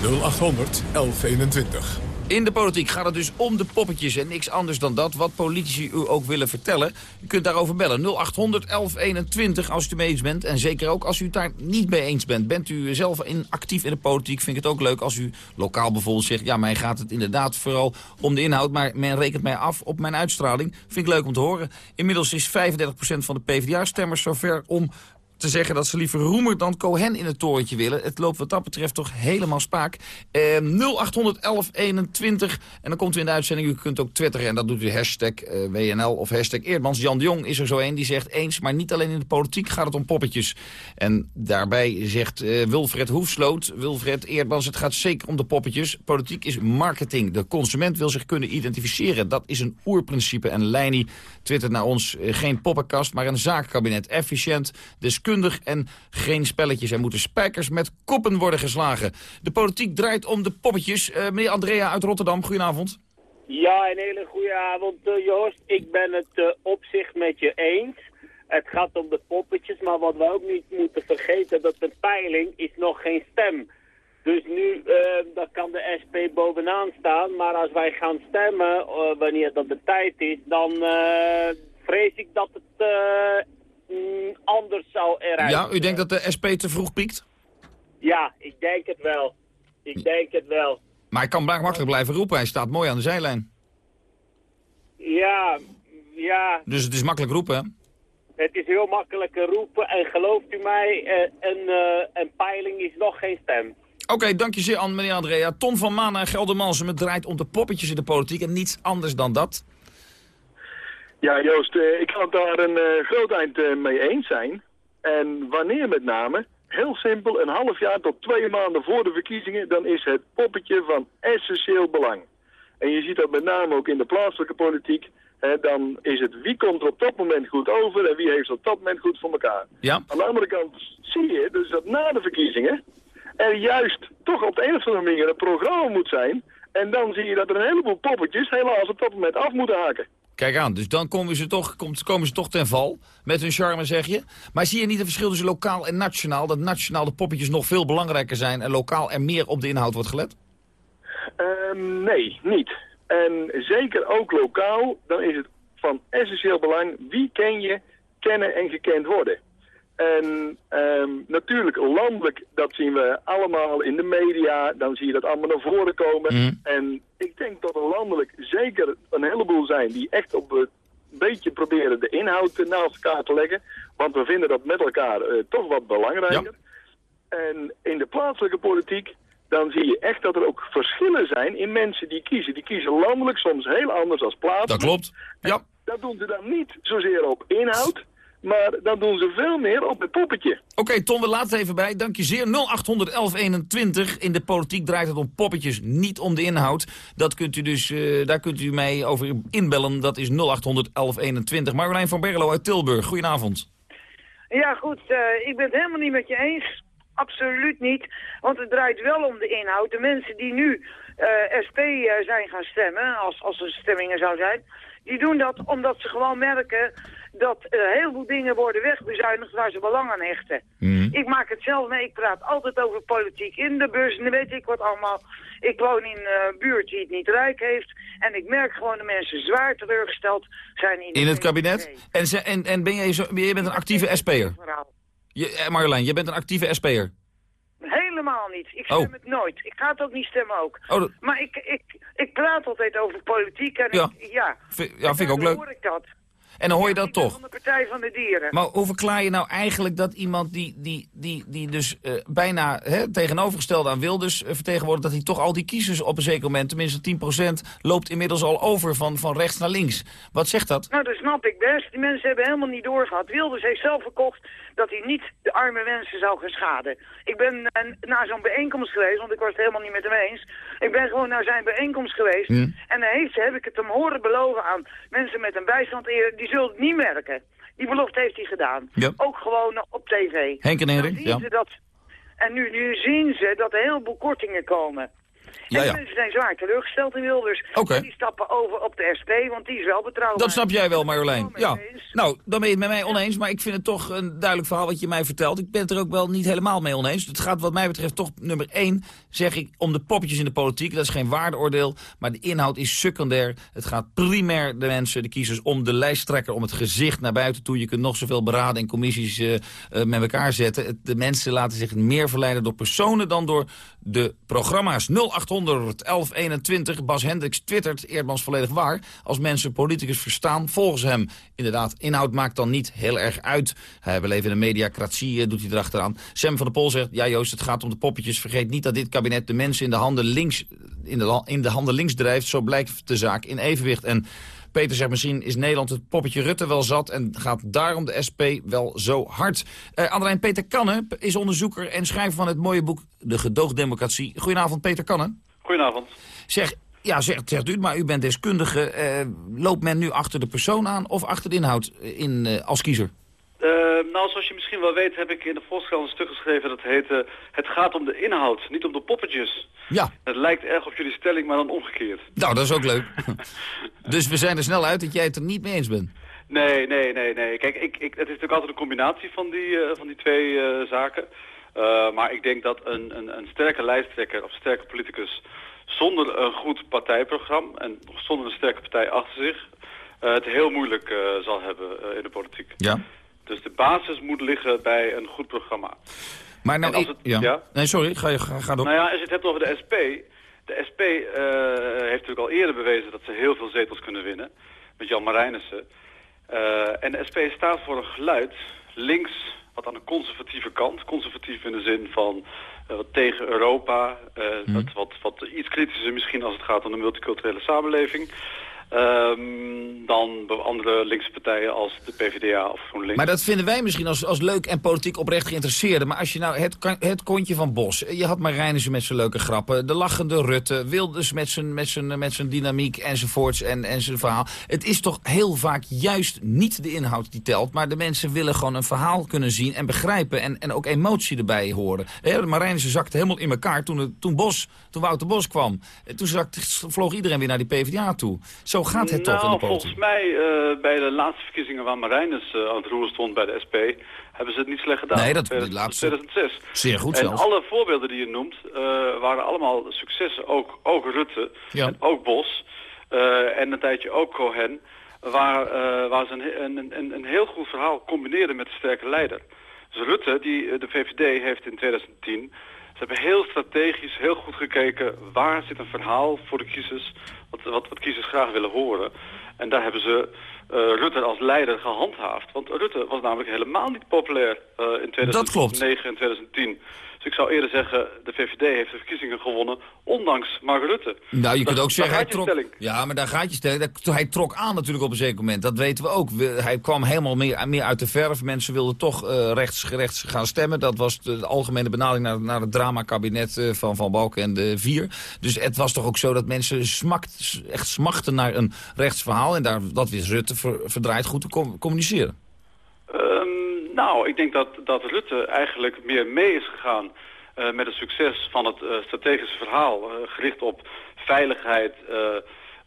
0800 1121. In de politiek gaat het dus om de poppetjes en niks anders dan dat. Wat politici u ook willen vertellen. U kunt daarover bellen. 0800 1121 als u het mee eens bent. En zeker ook als u het daar niet mee eens bent. Bent u zelf in, actief in de politiek, vind ik het ook leuk als u lokaal bijvoorbeeld zegt... ja, mij gaat het inderdaad vooral om de inhoud, maar men rekent mij af op mijn uitstraling. Vind ik leuk om te horen. Inmiddels is 35% van de PvdA-stemmers zover om te zeggen dat ze liever Roemer dan Cohen in het torentje willen. Het loopt wat dat betreft toch helemaal spaak. Eh, 0800 1121 en dan komt u in de uitzending. U kunt ook twitteren en dat doet u hashtag eh, WNL of hashtag Eerdmans. Jan de Jong is er zo een die zegt eens, maar niet alleen in de politiek gaat het om poppetjes. En daarbij zegt eh, Wilfred Hoefsloot, Wilfred Eerdmans, het gaat zeker om de poppetjes. Politiek is marketing. De consument wil zich kunnen identificeren. Dat is een oerprincipe. En Leini twittert naar ons, eh, geen poppenkast, maar een zaakkabinet. Efficiënt, en geen spelletjes. Er moeten spijkers met koppen worden geslagen. De politiek draait om de poppetjes. Eh, meneer Andrea uit Rotterdam, goedenavond. Ja, een hele goede avond eh, Joost. Ik ben het eh, op zich met je eens. Het gaat om de poppetjes, maar wat we ook niet moeten vergeten, dat de peiling is nog geen stem. Dus nu, kan de SP bovenaan staan, maar als wij gaan stemmen, wanneer dat de tijd is, dan vrees ik dat het mm, anders zou eruit Ja, u denkt dat de SP te vroeg piekt? Ja, ik denk het wel. Ik denk het wel. Maar hij kan makkelijk blijven roepen. Hij staat mooi aan de zijlijn. Ja, ja, Dus het is makkelijk roepen, hè? het is heel makkelijk roepen. En gelooft u mij, eh, een, eh, een peiling is nog geen stem. Oké, dank je zeer, meneer Andrea. Ton van Maan en Geldermalsen, het draait om de poppetjes in de politiek en niets anders dan dat. Ja, Joost, eh, ik kan het daar een eh, groot eind eh, mee eens zijn. En wanneer met name? Heel simpel, een half jaar tot twee maanden voor de verkiezingen, dan is het poppetje van essentieel belang. En je ziet dat met name ook in de plaatselijke politiek. Hè, dan is het wie komt er op dat moment goed over en wie heeft op dat moment goed voor elkaar. Ja. Aan de andere kant zie je dus dat na de verkiezingen er juist toch op de een of andere manier een programma moet zijn. En dan zie je dat er een heleboel poppetjes helaas op dat moment af moeten haken. Kijk aan, dus dan komen ze, toch, komen ze toch ten val. Met hun charme, zeg je. Maar zie je niet een verschil tussen lokaal en nationaal? Dat nationaal de poppetjes nog veel belangrijker zijn... en lokaal er meer op de inhoud wordt gelet? Ehm, nee, niet. En zeker ook lokaal, dan is het van essentieel belang wie ken je, kennen en gekend worden. En ehm, natuurlijk landelijk, dat zien we allemaal in de media, dan zie je dat allemaal naar voren komen. En ik denk dat er landelijk zeker een heleboel zijn die echt op een beetje proberen de inhoud naast elkaar te leggen. Want we vinden dat met elkaar eh, toch wat belangrijker. En in de plaatselijke politiek, dan zie je echt dat er ook verschillen zijn in mensen die kiezen. Die kiezen landelijk soms heel anders als plaatselijk. Dat klopt. Ja. Dat doen ze dan niet zozeer op inhoud, maar dan doen ze veel meer op het poppetje. Oké, Tom, we laten het even bij. Dank je zeer. 0800 1121. In de politiek draait het om poppetjes, niet om de inhoud. Dat kunt u dus, eh, daar kunt u mij over inbellen. Dat is 0800 1121. Marjolein van Berlo uit Tilburg. Goedenavond. Ja, goed. eh, ik ben het helemaal niet met je eens. Absoluut niet. Want het draait wel om de inhoud. De mensen die nu eh, SP eh, zijn gaan stemmen, als, als er stemmingen zou zijn, die doen dat omdat ze gewoon merken dat eh, een heleboel dingen worden wegbezuinigd waar ze belang aan hechten. Mhm. Ik maak het zelf mee, ik praat altijd over politiek in de bus en dan weet ik wat allemaal. Ik woon in een buurt die het niet rijk heeft en ik merk gewoon de mensen zwaar teleurgesteld zijn in, In het kabinet? En, ze- en, en ben jij zo, je bent een actieve SP'er? Je, eh, Marjolein, je bent een actieve SP'er. Helemaal niet. Ik Oh. stem het nooit. Ik ga het ook niet stemmen ook. Oh, dat- Maar ik, ik, ik praat altijd over politiek en Ja. ik, ja. Vind- ja, vind ik ook leuk. hoor ik dat. En dan hoor je dat toch? Van de Partij van de Dieren. Maar hoe verklaar je nou eigenlijk dat iemand die, die, die, die dus eh, bijna hè, tegenovergesteld aan Wilders uh, vertegenwoordigt... dat hij toch al die kiezers op een zeker moment, tenminste 10%, loopt inmiddels al over van, van rechts naar links. Wat zegt dat? Nou, dat snap ik best. Die mensen hebben helemaal niet doorgehad. Wilders heeft zelf verkocht dat hij niet de arme mensen zou gaan schaden. Ik ben eh, naar zo'n bijeenkomst geweest, want ik was het helemaal niet met hem eens. Ik ben gewoon naar zijn bijeenkomst geweest. En dan heeft, heb ik het hem horen beloven aan mensen met een bijstand. Die zullen het niet merken. Die belofte heeft hij gedaan. Ook gewoon op tv. Henk en ja. ze dat, en nu, nu zien ze dat er een heleboel kortingen komen. Ja, en ja. die mensen zijn zwaar teleurgesteld in Wilders. Oké. Die stappen over op de SP, want die is wel betrouwbaar. Dat snap jij wel, Marjolein. Ja. Nou, dan ben je het met mij oneens, maar ik vind het toch een duidelijk verhaal wat je mij vertelt. Ik ben het er ook wel niet helemaal mee oneens. Het gaat wat mij betreft toch nummer één, zeg ik, om de poppetjes in de politiek. Dat is geen waardeoordeel, maar de inhoud is secundair. Het gaat primair de mensen, de kiezers, om de lijsttrekker, om het gezicht naar buiten toe. Je kunt nog zoveel beraden en commissies eh, eh, met elkaar zetten. Het- de mensen laten zich meer verleiden door personen dan door de programma's. 0800 1121, Bas Hendricks twittert, Eerdmans volledig waar. Als mensen politicus verstaan, volgens hem. Inderdaad, inhoud maakt dan niet heel erg uit. We leven in een mediacratie, eh, doet hij erachteraan. Sam van der Pol zegt, ja Joost, het gaat om de poppetjes. Vergeet niet dat dit kabinet de mensen in de handen links, in de, in de handen links drijft. Zo blijkt de zaak in evenwicht. En Peter zegt misschien is Nederland het poppetje Rutte wel zat... en gaat daarom de SP wel zo hard. Uh, Andrijn Peter Kannen is onderzoeker en schrijver van het mooie boek... De Gedoogdemocratie. Goedenavond, Peter Kannen. Goedenavond. Zeg, ja, zegt, zegt u maar u bent deskundige. Eh, loopt men nu achter de persoon aan of achter de inhoud in, eh, als kiezer? Uh, nou, zoals je misschien wel weet heb ik in de Volkskrant een stuk geschreven dat heet... uh, het gaat om de inhoud, niet om de poppetjes. Ja. Het lijkt erg op jullie stelling, maar dan omgekeerd. Nou, dat is ook leuk. dus we zijn er snel uit dat jij het er niet mee eens bent. Nee, nee, nee, nee. Kijk, ik, ik, het is natuurlijk altijd een combinatie van die, uh, van die twee uh, zaken. Uh, maar ik denk dat een, een, een sterke lijsttrekker of sterke politicus zonder een goed partijprogramma en zonder een sterke partij achter zich het heel moeilijk zal hebben in de politiek. Ja. Dus de basis moet liggen bij een goed programma. Maar nou, ik, het, ja. ja? Nee, sorry, ga, je, ga, ga door. Nou ja, als je het hebt over de SP. De SP heeft natuurlijk al eerder bewezen dat ze heel veel zetels kunnen winnen. Met Jan Marijnissen. en de SP staat voor een geluid links wat aan de conservatieve kant. Conservatief in de zin van uh, wat tegen Europa. Uh, Mhm. wat, wat, wat iets kritischer misschien als het gaat om de multiculturele samenleving. Um, dan andere linkse partijen als de PvdA of GroenLinks. Maar dat vinden wij misschien als, als leuk en politiek oprecht geïnteresseerden. Maar als je nou het, het kontje van Bos... Je had Marijnissen met zijn leuke grappen. De lachende Rutte. Wilders met zijn, met zijn, met zijn dynamiek enzovoorts en, en zijn verhaal. Het is toch heel vaak juist niet de inhoud die telt. Maar de mensen willen gewoon een verhaal kunnen zien en begrijpen. En, en ook emotie erbij horen. He, Marijnissen zakte helemaal in elkaar toen, toen, Bos, toen Wouter Bos kwam. Toen zakte, vloog iedereen weer naar die PvdA toe. Zo gaat het nou, toch in de politiek? volgens mij uh, bij de laatste verkiezingen waar Marijnus uh, aan het roer stond bij de SP... hebben ze het niet slecht gedaan. Nee, dat de laatste. 2006. Zeer goed En zelfs. alle voorbeelden die je noemt uh, waren allemaal successen. Ook, ook Rutte ja. en ook Bos en een tijdje ook Cohen... waar, waar ze een, een, een, een heel goed verhaal combineerden met een sterke leider. Dus Rutte, die de VVD heeft in 2010... Ze hebben heel strategisch, heel goed gekeken waar zit een verhaal voor de kiezers, wat, wat, wat kiezers graag willen horen. En daar hebben ze uh, Rutte als leider gehandhaafd. Want Rutte was namelijk helemaal niet populair uh, in 2009 en 2010. Ik zou eerder zeggen, de VVD heeft de verkiezingen gewonnen, ondanks Mark Rutte. Nou, je dat, kunt ook zeggen, hij trok... Stelling. Ja, maar daar gaat je stelling. Hij trok aan natuurlijk op een zeker moment. Dat weten we ook. Hij kwam helemaal meer, meer uit de verf. Mensen wilden toch uh, rechts, rechts gaan stemmen. Dat was de, de algemene benadering naar, naar het dramakabinet uh, van Van Balken en de Vier. Dus het was toch ook zo dat mensen smakt, echt smachten naar een rechtsverhaal. En daar, dat wist Rutte ver, verdraaid goed te com communiceren. Nou, ik denk dat, dat Rutte eigenlijk meer mee is gegaan uh, met het succes van het uh, strategische verhaal. Uh, gericht op veiligheid,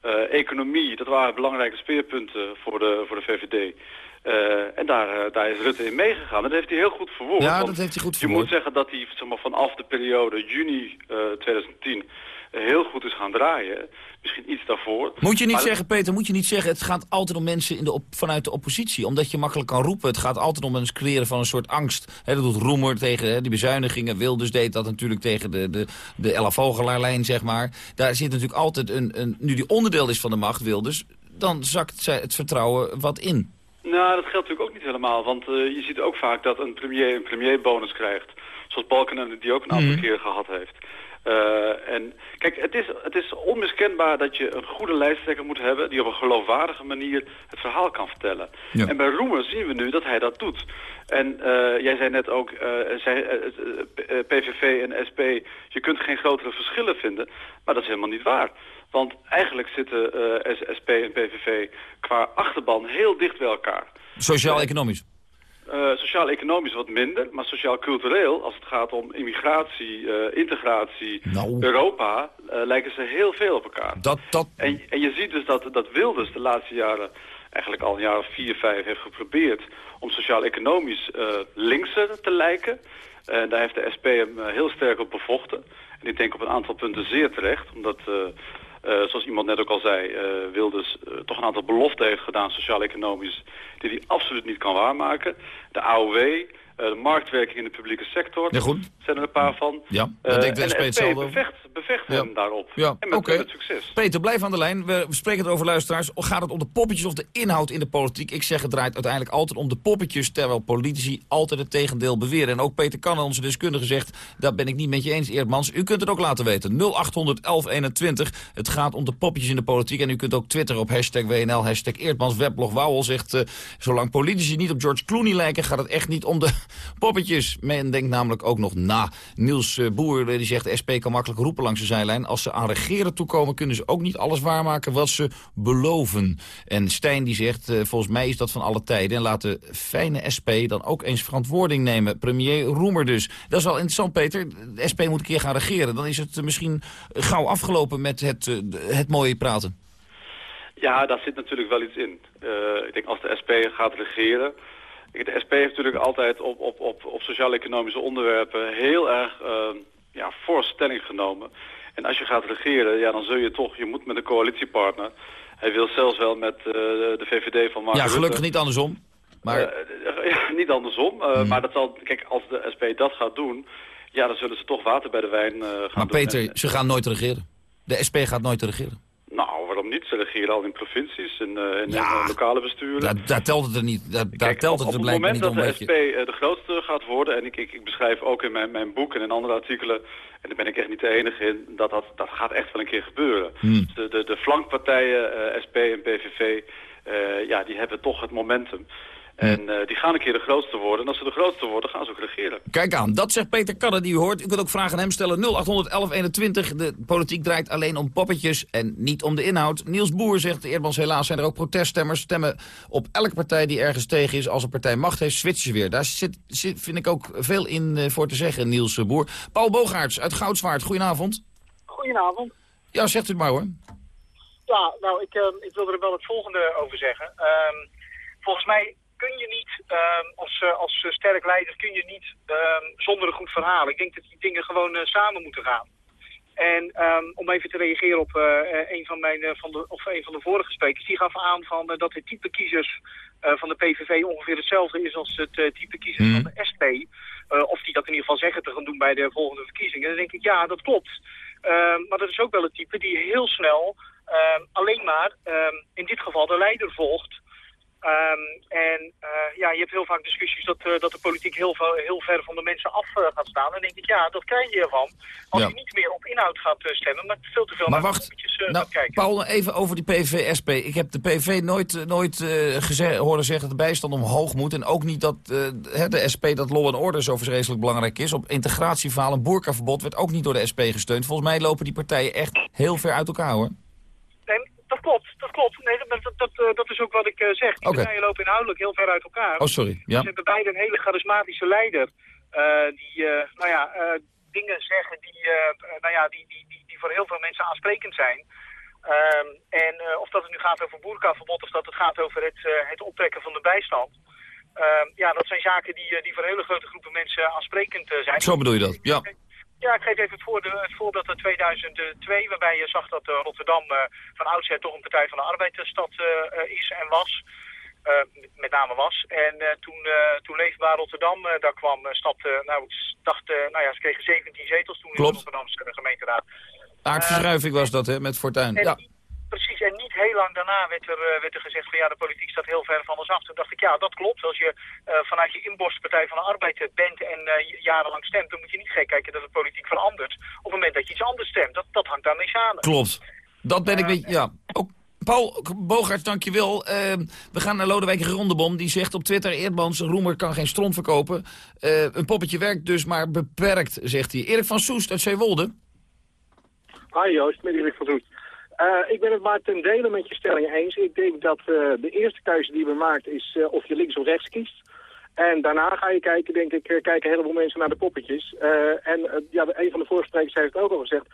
Eh, economie, dat waren belangrijke speerpunten voor de, voor de VVD. Eh, en daar, eh, daar is Rutte in meegegaan. Dat heeft hij heel goed verwoord. Ja, dat heeft hij goed Je verwoord. moet zeggen dat hij zeg maar, vanaf de periode juni eh, 2010 heel goed is gaan draaien. Misschien iets daarvoor. Moet je niet Maar- zeggen, Peter, moet je niet zeggen... het gaat altijd om mensen in de op, vanuit de oppositie. Omdat je makkelijk kan roepen. Het gaat altijd om het creëren van een soort angst. Dat doet Roemer tegen die bezuinigingen. Wilders deed dat natuurlijk tegen de, de, de Ella Vogelaarlijn, zeg maar. Daar zit natuurlijk altijd een, een... Nu die onderdeel is van de macht, Wilders... dan zakt zij het vertrouwen wat in. Nou, dat geldt natuurlijk ook niet helemaal. Want eh, je ziet ook vaak dat een premier een premierbonus krijgt. Zoals Balkenende die ook een aantal Mhm. keer gehad heeft. Eh, en kijk, het is, het is onmiskenbaar dat je een goede lijsttrekker moet hebben... die op een geloofwaardige manier het verhaal kan vertellen. Ja. En bij Roemer zien we nu dat hij dat doet. En eh, jij zei net ook, eh, zei, PVV en SP... je kunt geen grotere verschillen vinden. Maar dat is helemaal niet waar. Want eigenlijk zitten SP en PVV qua achterban heel dicht bij elkaar. Sociaal-economisch. Eh, Sociaal-economisch wat minder, maar sociaal-cultureel, als het gaat om immigratie, eh, integratie, Europa, eh, lijken ze heel veel op elkaar. Dat, dat... En, en je ziet dus dat, dat Wilders de laatste jaren, eigenlijk al een jaar of vier, vijf, heeft geprobeerd om sociaal-economisch linkser te lijken. En daar heeft de SP hem heel sterk op bevochten. En ik denk op een aantal punten zeer terecht, omdat... eh, zoals iemand net ook al zei, eh, Wilders eh, toch een aantal beloften heeft gedaan, sociaal-economisch, die hij absoluut niet kan waarmaken. De AOW, de marktwerking in de publieke sector, Ja, goed. zijn er een paar van. Ja, Eh, daar denkt de SP de hetzelfde bevecht, bevecht Ja. hem daarop. Ja, en met, succes. Peter, blijf aan de lijn. We we spreken het over luisteraars. Gaat het om de poppetjes of de inhoud in de politiek? Ik zeg, het draait uiteindelijk altijd om de poppetjes... terwijl politici altijd het tegendeel beweren. En ook Peter Kannen, onze deskundige, zegt... dat ben ik niet met je eens, Eerdmans. U kunt het ook laten weten. 0800 1121. Het gaat om de poppetjes in de politiek. En u kunt ook twitteren op hashtag WNL, hashtag Eerdmans. Weblog Wauwel zegt... eh, zolang politici niet op George Clooney lijken... gaat het echt niet om de poppetjes. Men denkt namelijk ook nog na. Niels eh, Boer eh, die zegt... de SP kan makkelijk roepen langs de zijlijn. Als ze aan regeren toekomen... kunnen ze ook niet alles waarmaken wat ze beloven. En Stijn die zegt... eh, volgens mij is dat van alle tijden. En laat de fijne SP dan ook eens verantwoording nemen. Premier Roemer dus. Dat is wel interessant, Peter. De SP moet een keer gaan regeren. Dan is het misschien gauw afgelopen met het, het mooie praten. Ja, daar zit natuurlijk wel iets in. Ik denk als de SP gaat regeren... De SP heeft natuurlijk altijd op, op, op, op sociaal-economische onderwerpen heel erg eh, ja, fors stelling genomen. En als je gaat regeren, ja, dan zul je toch, je moet met een coalitiepartner. Hij wil zelfs wel met eh, de VVD van Mark ja, Rutte. gelukkig niet andersom. Maar Eh, ja, niet andersom. eh, Maar dat zal, kijk, als de SP dat gaat doen, ja, dan zullen ze toch water bij de wijn eh, gaan Maar doen. Peter, En- ze gaan nooit regeren. De SP gaat nooit regeren. Nou, waarom niet? Ze regeren al in provincies en eh, in lokale besturen. Daar, daar telt het er niet. Daar, daar telt het op er het blijkbaar moment niet dat om. de wat SP je- eh, de grootste gaat worden, en ik, ik, ik beschrijf ook in mijn, mijn boek en in andere artikelen, en daar ben ik echt niet de enige in, dat, dat, dat gaat echt wel een keer gebeuren. Hmm. De, de, de flankpartijen, eh, SP en PVV, ja, die hebben toch het momentum. En eh, die gaan een keer de grootste worden. En als ze de grootste worden, gaan ze ook regeren. Kijk aan, dat zegt Peter Kadde die u hoort. U kunt ook vragen aan hem stellen. 081121. De politiek draait alleen om poppetjes en niet om de inhoud. Niels Boer zegt, Eerdmans helaas zijn er ook proteststemmers. Stemmen op elke partij die ergens tegen is. Als een partij macht heeft, switchen ze weer. Daar zit, zit, vind ik ook veel in eh, voor te zeggen, Niels Boer. Paul Bogaerts uit Goudswaard, goedenavond. Goedenavond. Ja, zegt u het maar hoor. Ja, nou, ik, ehm, ik wilde er wel het volgende over zeggen. Ehm, volgens mij kun je niet, ehm, als, eh, als eh, sterk leider, kun je niet ehm, zonder een goed verhaal. Ik denk dat die dingen gewoon eh, samen moeten gaan. En ehm, om even te reageren op eh, een, van mijn, van de, of een van de vorige sprekers, die gaf aan van, dat het type kiezers van de PVV ongeveer hetzelfde is als het type kiezers van de SP. Of die dat in ieder geval zeggen te gaan doen bij de volgende verkiezingen. Dan denk ik, ja, dat klopt. Maar dat is ook wel het type die heel snel alleen maar in dit geval de leider volgt. Ehm, en eh, ja, je hebt heel vaak discussies dat, eh, dat de politiek heel, ver- heel ver van de mensen af eh, gaat staan. Dan denk ik, ja, dat krijg je ervan. Als Ja. je niet meer op inhoud gaat stemmen, maar veel te veel Maar naar wacht, nou, gaat kijken. Paul, even over die PVV-SP. Ik heb de PV nooit, nooit horen zeggen dat de bijstand omhoog moet. En ook niet dat de SP, dat law and order zo vreselijk belangrijk is. Op integratieverhaal, een boerkaverbod werd ook niet door de SP gesteund. Volgens mij lopen die partijen echt heel ver uit elkaar, hoor. Nee, dat klopt, dat klopt. Nee, dat, dat, dat, eh, is ook wat ik eh, zeg. Die Oké. partijen lopen inhoudelijk heel ver uit elkaar. Oh, sorry. Ja. Ze hebben beide een hele charismatische leider. eh, die, nou ja, dingen zeggen die, nou ja, die, die, die, die voor heel veel mensen aansprekend zijn. Ehm, en of dat het nu gaat over boerkaverbod of dat het gaat over het, eh, het optrekken van de bijstand. Ehm, ja, dat zijn zaken die, die voor hele grote groepen mensen aansprekend zijn. Zo bedoel je dat, ja. Ja, ik geef even het, voor het voorbeeld uit 2002, waarbij je zag dat eh, Rotterdam eh, van oudsher toch een Partij van de Arbeidsstad eh, is en was. Met name was. En toen, toen Leefbaar Rotterdam daar kwam, stapte, nou ik dacht, nou ja, ze kregen 17 zetels toen in de Rotterdamse gemeenteraad. Aardverschuiving was dat, hè, met Fortuin. En Ja. Precies, en niet heel lang daarna werd er, eh, werd er gezegd van ja, de politiek staat heel ver van ons af. Toen dacht ik, ja, dat klopt. Als je eh, vanuit je inborst Partij van de Arbeid eh, bent en eh, jarenlang stemt, dan moet je niet gek kijken dat de politiek verandert. Op het moment dat je iets anders stemt, dat, dat hangt daarmee samen. Klopt. Dat ben ik met ja. Ook, Paul Bogaerts, dankjewel. Uh, we gaan naar Lodewijk Rondebom. Die zegt op Twitter, Eerdmans, Roemer kan geen stront verkopen. Eh, een poppetje werkt dus maar beperkt, zegt hij. Erik van Soest uit Zeewolde. Hi Joost, met Erik van Soest. Eh, ik ben het maar ten dele met je stelling eens. Ik denk dat eh, de eerste keuze die we maken is eh, of je links of rechts kiest. En daarna ga je kijken, denk ik, kijken heel veel mensen naar de poppetjes. En ja, een van de voorsprekers heeft het ook al gezegd.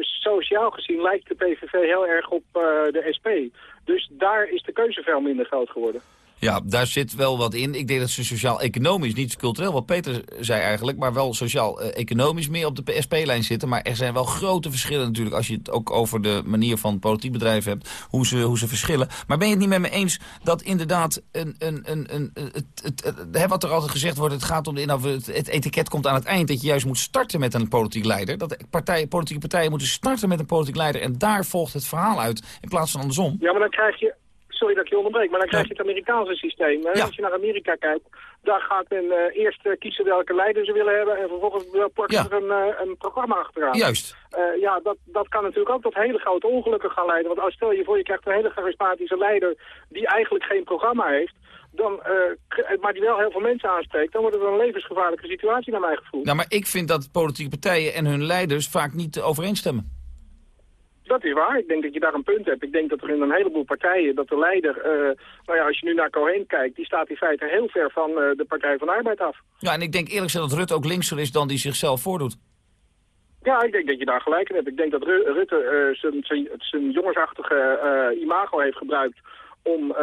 sociaal gezien lijkt de PVV heel erg op de SP. Dus daar is de keuze veel minder groot geworden. Ja, daar zit wel wat in. Ik denk dat ze sociaal-economisch, niet cultureel, wat Peter zei eigenlijk... maar wel sociaal-economisch meer op de SP-lijn zitten. Maar er zijn wel grote verschillen natuurlijk... als je het ook over de manier van politiek bedrijven hebt... hoe ze, hoe ze verschillen. Maar ben je het niet met me eens dat inderdaad... Een, een, een, een, het, het, het, wat er altijd gezegd wordt, het gaat om de inhoud... Het etiket komt aan het eind dat je juist moet starten met een politiek leider. Dat partijen, politieke partijen moeten starten met een politiek leider... en daar volgt het verhaal uit, in plaats van andersom. Ja, maar dan krijg je... Sorry dat ik je onderbreek, maar dan krijg je het Amerikaanse systeem. hè. Als je naar Amerika kijkt, daar gaat men eh, eerst eh, kiezen welke leider ze willen hebben... en vervolgens uh, Ja. er een, eh, een programma achteraan. Juist. Ja, dat, dat kan natuurlijk ook tot hele grote ongelukken gaan leiden. Want als stel je voor, je krijgt een hele charismatische leider... die eigenlijk geen programma heeft... Dan, maar die wel heel veel mensen aanspreekt... dan wordt het een levensgevaarlijke situatie naar mijn gevoel. Nou, maar ik vind dat politieke partijen en hun leiders vaak niet overeenstemmen. Dat is waar. Ik denk dat je daar een punt hebt. Ik denk dat er in een heleboel partijen, dat de leider, eh, nou ja, als je nu naar Cohen kijkt, die staat in feite heel ver van eh, de Partij van de Arbeid af. Ja, en ik denk eerlijk gezegd dat Rutte ook linkser is dan die zichzelf voordoet. Ja, ik denk dat je daar gelijk in hebt. Ik denk dat Ru- Rutte eh, zijn- jongensachtige imago heeft gebruikt om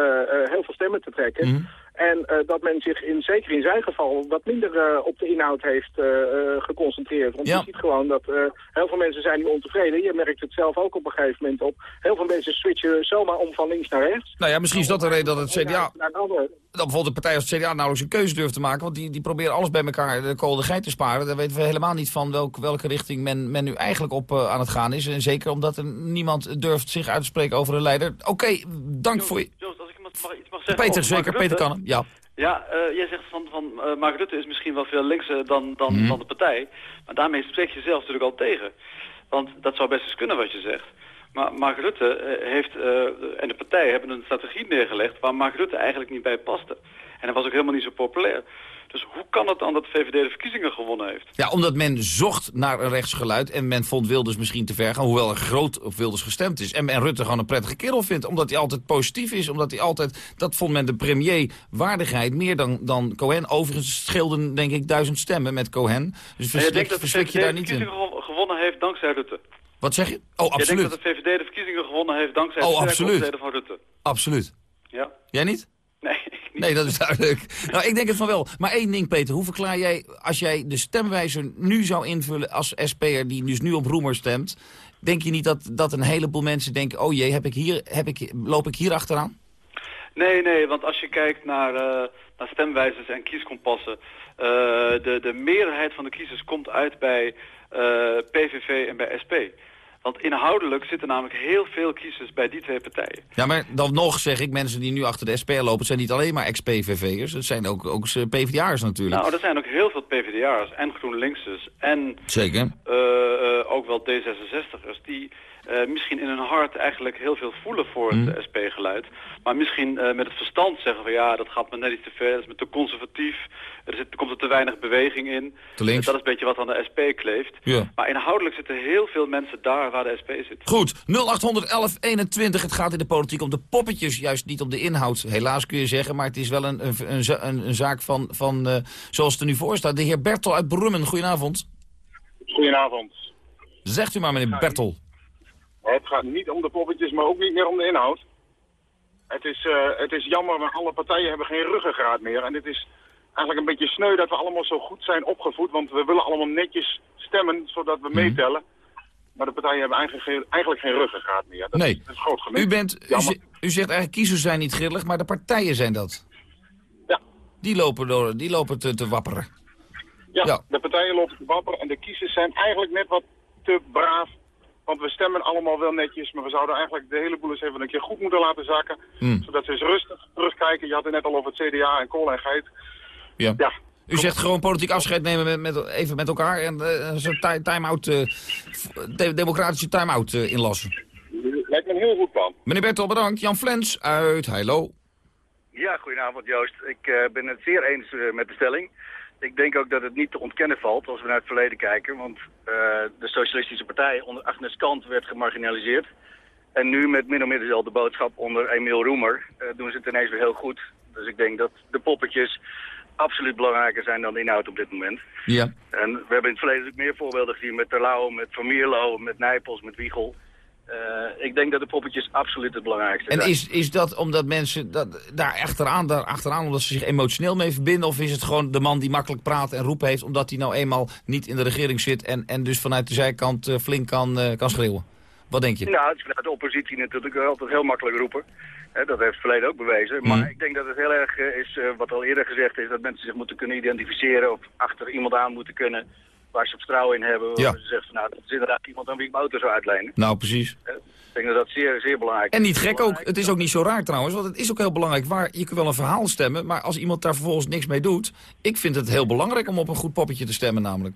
heel veel stemmen te trekken. Mhm. En eh, dat men zich in, zeker in zijn geval wat minder eh, op de inhoud heeft eh, eh, geconcentreerd. Want Ja. je ziet gewoon dat eh, heel veel mensen zijn nu ontevreden. Je merkt het zelf ook op een gegeven moment op. Heel veel mensen switchen zomaar om van links naar rechts. Nou ja, misschien is dat de reden dat het CDA... De. Dat bijvoorbeeld een partij als het CDA nauwelijks een keuze durft te maken. Want die, die proberen alles bij elkaar de kool de geit te sparen. Daar weten we helemaal niet van welk, welke richting men, men nu eigenlijk op aan het gaan is. En zeker omdat er niemand durft zich uit te spreken over een leider. Oké, dank voor je... Joost, ik mag, mag iets mag zeggen... Peter, zeker. Rutte. Peter kan hem. Ja. Ja, eh, jij zegt van, van eh, Mark Rutte is misschien wel veel linkser dan, dan, Mhm. dan de partij. Maar daarmee spreek je zelf natuurlijk al tegen. Want dat zou best eens kunnen wat je zegt. Maar Mark Rutte eh, heeft, eh, en de partij hebben een strategie neergelegd waar Mark Rutte eigenlijk niet bij paste. En hij was ook helemaal niet zo populair. Dus hoe kan het dan dat de VVD de verkiezingen gewonnen heeft? Ja, omdat men zocht naar een rechtsgeluid en men vond Wilders misschien te ver gaan, hoewel er groot op Wilders gestemd is. En, en Rutte gewoon een prettige kerel vindt, omdat hij altijd positief is, omdat hij altijd, dat vond men de premier waardigheid, meer dan, dan Cohen. Overigens scheelden denk ik duizend stemmen met Cohen. Dus verslik, denkt dat de je de daar niet in. gewonnen heeft dankzij Rutte? Wat zeg je? Oh, Je denkt absoluut. dat de VVD de verkiezingen gewonnen heeft dankzij Oh, sterke absoluut. van Rutte? Absoluut. Ja? Jij niet? Nee. Nee, dat is duidelijk. nou, ik denk het van wel. Maar één ding, Peter. Hoe verklaar jij, als jij de stemwijzer nu zou invullen als SP'er die dus nu op Roemer stemt... denk je niet dat, dat een heleboel mensen denken... oh jee, heb ik hier, heb ik, loop ik hier achteraan? Nee, nee, want als je kijkt naar, eh, naar stemwijzers en kieskompassen... eh, de, de meerderheid van de kiezers komt uit bij eh, PVV en bij SP. Want inhoudelijk zitten namelijk heel veel kiezers bij die twee partijen. Ja, maar dan nog zeg ik, mensen die nu achter de SP lopen... zijn niet alleen maar ex-PVV'ers, het zijn ook, ook PvdA'ers natuurlijk. Nou, er zijn ook heel veel PvdA'ers en GroenLinksers en Zeker. eh, eh, ook wel D66'ers... die eh, misschien in hun hart eigenlijk heel veel voelen voor het Mhm. SP-geluid... maar misschien eh, met het verstand zeggen van ja, dat gaat me net iets te ver... dat is me te conservatief, er, zit, er komt er te weinig beweging in. Te links. Eh, dat is een beetje wat aan de SP kleeft. Ja. Maar inhoudelijk zitten heel veel mensen daar waar de SP zit. Goed, 0811 21. Het gaat in de politiek om de poppetjes, juist niet om de inhoud. Helaas kun je zeggen, maar het is wel een, een, een, za- een, een zaak van, van eh, zoals het er nu voor staat. De heer Bertel uit Brummen, goedenavond. Goedenavond. Zegt u maar, meneer Bertel. Het gaat niet om de poppetjes, maar ook niet meer om de inhoud. Het is, eh, het is jammer, maar alle partijen hebben geen ruggengraat meer. En het is eigenlijk een beetje sneu dat we allemaal zo goed zijn opgevoed. Want we willen allemaal netjes stemmen, zodat we meetellen. Maar de partijen hebben eigenlijk geen, eigenlijk geen ruggengraat meer. Dat, Nee. is, dat is groot. U, bent, u, zegt eigenlijk kiezers zijn niet grillig, maar de partijen zijn dat. Ja. Die lopen, door, die lopen te, te wapperen. Ja, Ja. de partijen lopen te wapperen en de kiezers zijn eigenlijk net wat te braaf. Want we stemmen allemaal wel netjes, maar we zouden eigenlijk de hele boel eens even een keer goed moeten laten zakken. Hmm. Zodat ze eens rustig terugkijken. Je had het net al over het CDA en kool en geit. Ja. Ja. U zegt gewoon politiek afscheid nemen met, met, even met elkaar en eh, zo'n ti- time-out, eh, de- democratische time-out eh, inlassen. Lijkt me een heel goed plan. Meneer Bertel, bedankt. Jan Flens uit Heilo. Ja, goedenavond Joost. Ik eh, ben het zeer eens met de stelling. Ik denk ook dat het niet te ontkennen valt als we naar het verleden kijken. Want eh, de Socialistische Partij onder Agnes Kant werd gemarginaliseerd. En nu met min of meer dezelfde boodschap onder Emiel Roemer eh, doen ze het ineens weer heel goed. Dus ik denk dat de poppetjes absoluut belangrijker zijn dan de inhoud op dit moment. Ja. En we hebben in het verleden natuurlijk meer voorbeelden gezien met Terlouw, met Van Mierlo, met Nijpels, met Wiegel. Eh, ik denk dat de poppetjes absoluut het belangrijkste En zijn. is, is dat omdat mensen dat, daar, achteraan, daar achteraan, omdat ze zich emotioneel mee verbinden? Of is het gewoon de man die makkelijk praat en roepen heeft, omdat hij nou eenmaal niet in de regering zit en, en dus vanuit de zijkant eh, flink kan, eh, kan schreeuwen? Wat denk je? Nou, het is vanuit de oppositie natuurlijk altijd heel makkelijk roepen. Hè, dat heeft het verleden ook bewezen. Mm. Maar ik denk dat het heel erg is, wat al eerder gezegd is, dat mensen zich moeten kunnen identificeren of achter iemand aan moeten kunnen waar ze vertrouwen in hebben. Waar Ja. ze zeggen, van, nou, dat is inderdaad iemand aan wie ik mijn auto zou uitlenen. Nou, precies. Ik denk dat dat zeer, zeer belangrijk is. En niet gek ook, het is ook niet zo raar trouwens, want het is ook heel belangrijk waar, je kunt wel een verhaal stemmen, maar als iemand daar vervolgens niks mee doet, ik vind het heel belangrijk om op een goed poppetje te stemmen namelijk.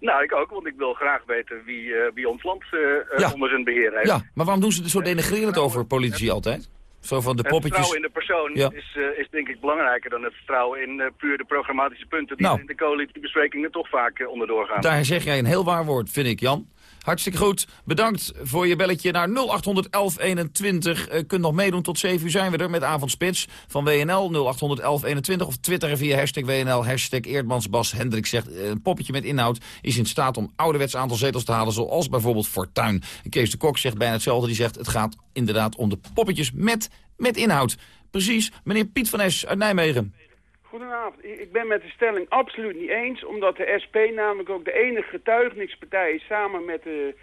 Nou, ik ook, want ik wil graag weten wie, eh, wie ons land eh, eh, Ja. onder zijn beheer heeft. Ja, maar waarom doen ze het zo denigrerend over politici altijd? Zo van de Het poppetjes. vertrouwen in de persoon Ja. is, eh, is denk ik belangrijker dan het vertrouwen in eh, puur de programmatische punten die Nou. in de coalitiebesprekingen toch vaak eh, onderdoor gaan. Daar zeg jij een heel waar woord, vind ik, Jan. Hartstikke goed. Bedankt voor je belletje naar 0800 1121. Eh, kunt nog meedoen tot 7 uur zijn we er met Avondspits van WNL 0800 1121. Of twitteren via hashtag WNL, hashtag Eerdmans. Bas Hendrik zegt, eh, een poppetje met inhoud is in staat om ouderwets aantal zetels te halen, zoals bijvoorbeeld Fortuin. Kees de Kok zegt bijna hetzelfde. Die zegt, het gaat inderdaad om de poppetjes met, met inhoud. Precies, meneer Piet van Es uit Nijmegen. Goedenavond. Ik ben met de stelling absoluut niet eens, omdat de SP namelijk ook de enige getuigenispartij is samen met de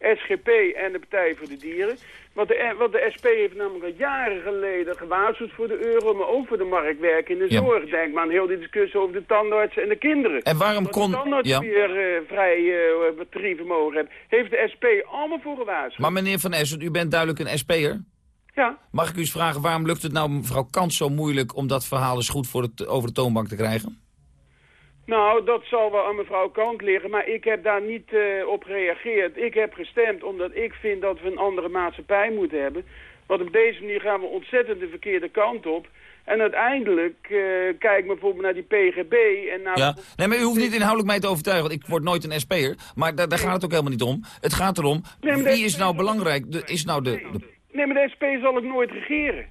SGP en de Partij voor de Dieren. Want de, want de SP heeft namelijk al jaren geleden gewaarschuwd voor de euro, maar ook voor de marktwerk in de Ja. zorg. Denk maar aan heel die discussie over de tandartsen en de kinderen. En waarom kon- de tandarts ja. weer eh, vrij uh, tarievenmogen hebben, heeft de SP allemaal voor gewaarschuwd. Maar meneer Van Es, u bent duidelijk een SP'er. Ja. Mag ik u eens vragen, waarom lukt het nou mevrouw Kant zo moeilijk... om dat verhaal eens goed voor het, over de toonbank te krijgen? Nou, dat zal wel aan mevrouw Kant liggen, maar ik heb daar niet eh, op gereageerd. Ik heb gestemd omdat ik vind dat we een andere maatschappij moeten hebben. Want op deze manier gaan we ontzettend de verkeerde kant op. En uiteindelijk, eh, kijk bijvoorbeeld naar die PGB en naar... Ja. Nee, maar u hoeft niet inhoudelijk mij te overtuigen, want ik word nooit een SP'er. Maar daar, daar gaat het ook helemaal niet om. Het gaat erom, wie is nou belangrijk? De, is nou de, de- Nee, maar de SP zal ik nooit regeren.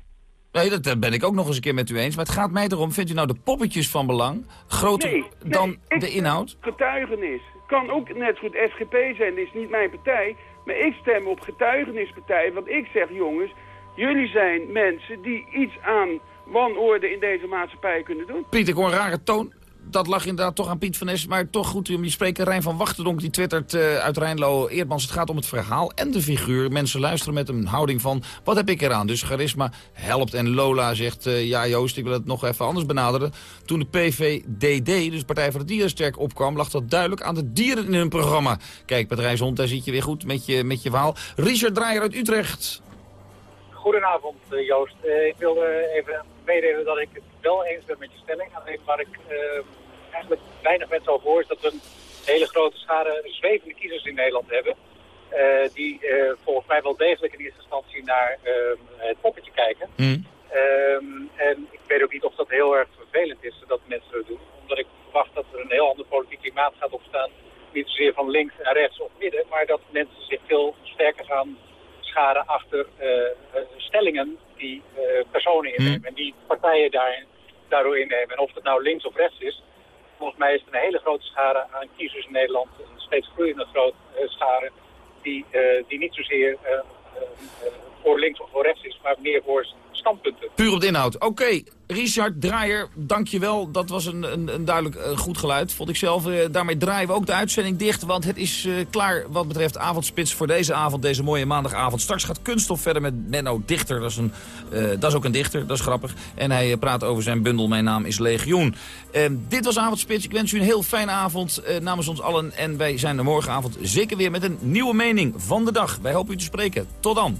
Nee, dat eh, ben ik ook nog eens een keer met u eens. Maar het gaat mij erom, vindt u nou de poppetjes van belang groter Nee, dan de inhoud? Getuigenis. Kan ook net zo goed SGP zijn, dat is niet mijn partij. Maar ik stem op getuigenispartij, want ik zeg jongens... jullie zijn mensen die iets aan wanorde in deze maatschappij kunnen doen. Piet, ik hoor een rare toon. Dat lag inderdaad toch aan Piet van Es. Maar toch goed om je spreken. Rijn van Wachterdonk die twittert eh, uit Rijnlo Eerdmans. Het gaat om het verhaal en de figuur. Mensen luisteren met een houding van, wat heb ik eraan? Dus charisma helpt. En Lola zegt, eh, ja Joost, ik wil het nog even anders benaderen. Toen de PVDD, dus Partij voor de Dieren, sterk opkwam... lag dat duidelijk aan de dieren in hun programma. Kijk, met Rijnshond, daar zit je weer goed met je, met je verhaal. Richard Draaier uit Utrecht. Goedenavond eh, Joost. Ik wilde even meedelen dat ik wel eens ben met je stelling. Alleen waar ik eh, eigenlijk weinig mensen over hoor is dat we een hele grote schade zwevende kiezers in Nederland hebben. eh, die eh, volgens mij wel degelijk in eerste instantie naar het poppetje kijken. Ehm, en ik weet ook niet of dat heel erg vervelend is dat mensen dat doen. Omdat ik verwacht dat er een heel ander politiek klimaat gaat opstaan. Niet zozeer van links en rechts of midden, maar dat mensen zich veel sterker gaan scharen achter stellingen die personen innemen. En die partijen daarin, daardoor innemen. En of het nou links of rechts is. Volgens mij is het een hele grote schade aan kiezers in Nederland. Een steeds groeiende grote eh, schade. die, eh, die niet zozeer eh, voor links of voor rechts is, maar meer voor standpunten. Puur op de inhoud. Oké, Richard Draaier, dankjewel. Dat was een, een, een duidelijk eh, goed geluid, vond ik zelf. Eh, daarmee draaien we ook de uitzending dicht, want het is eh, klaar wat betreft avondspits voor deze avond, deze mooie maandagavond. Straks gaat Kunststof verder met Menno Dichter. Dat is, een, dat is ook een dichter, dat is grappig. En hij praat over zijn bundel Mijn naam is Legioen. Eh, dit was Avondspits. Ik wens u een heel fijne avond namens ons allen. En wij zijn er morgenavond zeker weer met een nieuwe mening van de dag. Wij hopen u te spreken. Tot dan.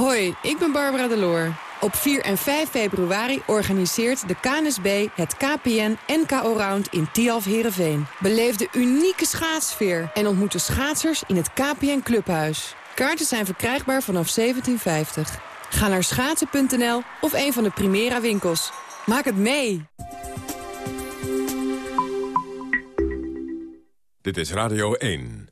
Hoi, ik ben Barbara Deloor. Op 4 en 5 februari organiseert de KNSB het KPN NKO Round in Tialf Herenveen. Beleef de unieke schaatsfeer en ontmoet de schaatsers in het KPN Clubhuis. Kaarten zijn verkrijgbaar vanaf 1750. Ga naar schaatsen.nl of een van de Primera winkels. Maak het mee! Dit is Radio 1.